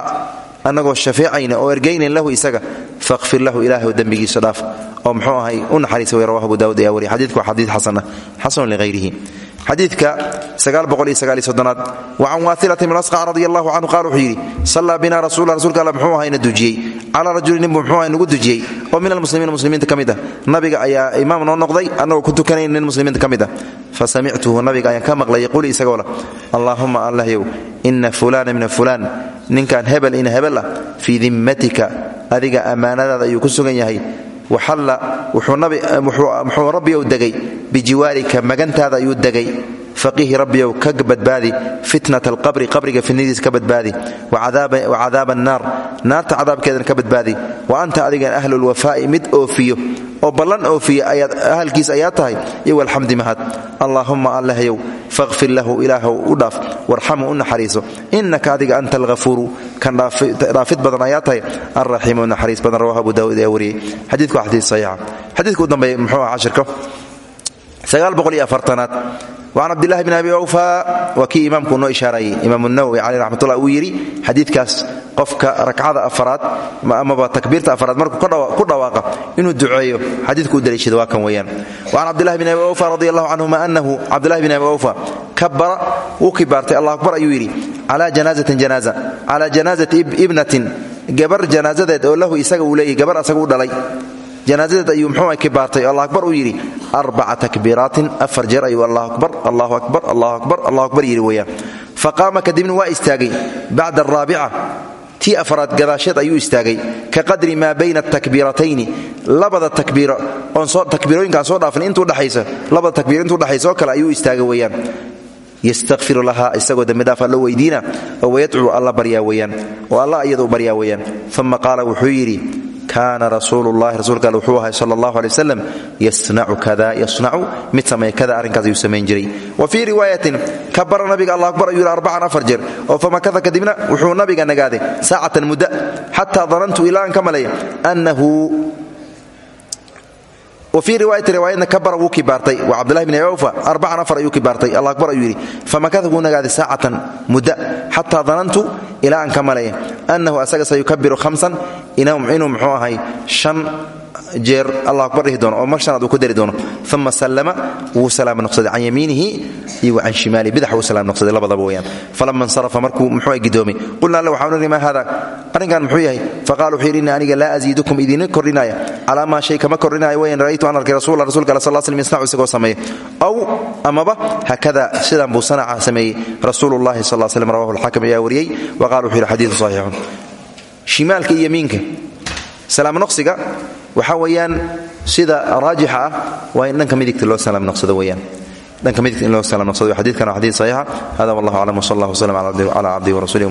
A: annagoo shafeecayna oo ergaynayn lahu isaga. Faqfir lahu ilaahu dembigiisa dhaaf. Oo muxuu ahay u naxariisa way rawahu daawud ayaa wariya xadiidku waa xadiid xasana xasanun lighayrihi xadiidka aad wacan waailata min asqa radi allahu canhu qaal wuxuu yidhi sallaa bina rasul rsulka alla muxuu ahayna dujiyey. Calaa rajuli ninbuu muxuu ahay nagu dujiyey. Oo min almuslimiina muslimiinta ka mid ah. Nabiga ayaa imaam noo noqday annagoo ku tukanayn nin muslimiinta ka mid ah. Fa samictuhu nabiga ayaan ka maqlay yaquuli isagoo lah allaahuma allahyow ina fulana mina fulaan. Ninkan hebel ina hebel ah fii dimmatika adiga ammaanadaada ayuu ku sugan yahay wuxuu rabbiyow degay. Bijiwaarika magantaada ayuu degay. Faqihi rabbiyow ka badbaadi. Fitnat alqabri qabriga fitnadiisa ka badbaadi. Wacadaaba annaar naarta cadaabkeedana ka badbaadi. Wa anta adigan ahlulwafaa'i mid oofiyo oo ballan oofiya ahalkiis ayaa tahay iyo walxamdi mahad. Allaahumma allahyow faqfir lahu ilaahw u dhaaf warxamu u naxariiso. Innaka adiga anta alghafuuru. Kan dhaafid badan ayaa tahay alraxiimu naxariis badan rawahu abu daawud ayaa wariyey. Xadiidku waa xadiid saxiixa xadiidka muxuu ah cashirka? Aad waan cabdilahi bn abi awfa waa kii imaamku noo ishaarayay imaam nawowi caleh raxmatullah uu yidhi xadiidkaas qofka rakcada afaraad amaba takbiirta afaraad markuu ku dhawaaqa inuu duceeyo xadiidku u daliishada waa kan weeyaan waan cabdilahi bn abi awfa radi allahu canhuma anahu cabdilahi bn abi awfa kabara wuu kibaartay allah akbar ayuu yidhi cala janaazatin janaaza cala janaazati ibnatin gabar janaazadeed oo lahu isaga uu leeyahy gabar asaga u janaazadeed ayuu mxuu kibaartay. Allah akbar uu yidhi arbaca takbiiraatin afar jeer ayuu allah akbar allahu akbar allahu akbar allahu akbar yidhi weeyaan. Fa qaama kadibna istaagay. Bacda araabica tii afaraad gadaasheed ayuu istaagay. Ka qadri maa bayna atakbiiratayni labada takbiiro oon takbiirooyinkaan soo dhaafin intuudhaxaysa labada takbiiro intuudhaxaysa oo kale ayuu istaagay weeyaan. Yastakfiru laha isagoo dembidhaaf alla weydiina oo wayadcuu alla baryaa weeyaan oo alla iyadu baryaa weeyaan. Uma qaala wuxuu yidhi kaana rasuulu llahi rasuulka all wuxuu ahay sala allahu aley wasalam yasnacu kada yasnacu mid sameeya kada arrinkaas ayuu samayn jiray. Wa fii riwaayatin kabara nabiga allah akbar ayuu yidhi arbacan afar jeer. Oo famakada kadibna wuxuu nabiga nagaaday saacatan mudda xataa danantu ilaa aan ka maleeya annahu wfii riwaayati riwaayadna kabara wuu kibaartay waa cabdulahi bn awfa arbacan afar ayuu kibaartay allah akbar ayuu yidhi famakada wuu nagaaday saacatan mudda xataa danantu ilaa aan ka malaya annahu asaga sayukabiru hamsan inuu muxuu ahay shan jeer allah akbar dhihi doono oo mar shanaad uu ku dari doono. Uma sallama wuu salaama noqsaday can yamiinihi iyo can shimaalihi bidax wuu salaam noqsaday labadaba weyaan falama insarafa markuu muxuu gidoomay qulna alle waxaanu nihi maa hada arrinkan muxuu yahay? Faqala wuxuu yidhi inni aniga laa asiidukum idiina kordhinaya calaa maa shay kama kordhinaya weyan ra'aytu an arkay rasuula rasulka alla sal slam yasnacu isagoo sameeya aw amaba hakada sidan buu sanaca sameeyey. Rasuulullahi sal slam rawahu alxakim ayaa wariyey. Wa qala wuxuu yidhi xadiidu saxiixun. Shimaalka iyo yamiinka salaam noqsiga waxa weeyaan sida raajixa ah waa in dhanka midigta loo salaam noqsado weyaan dhanka midigta in loo salaam noqsado xadiidkan waa xadiid saxiixa. Hada wallahu aclam wsal allah wslam cala cabdihi warasulihi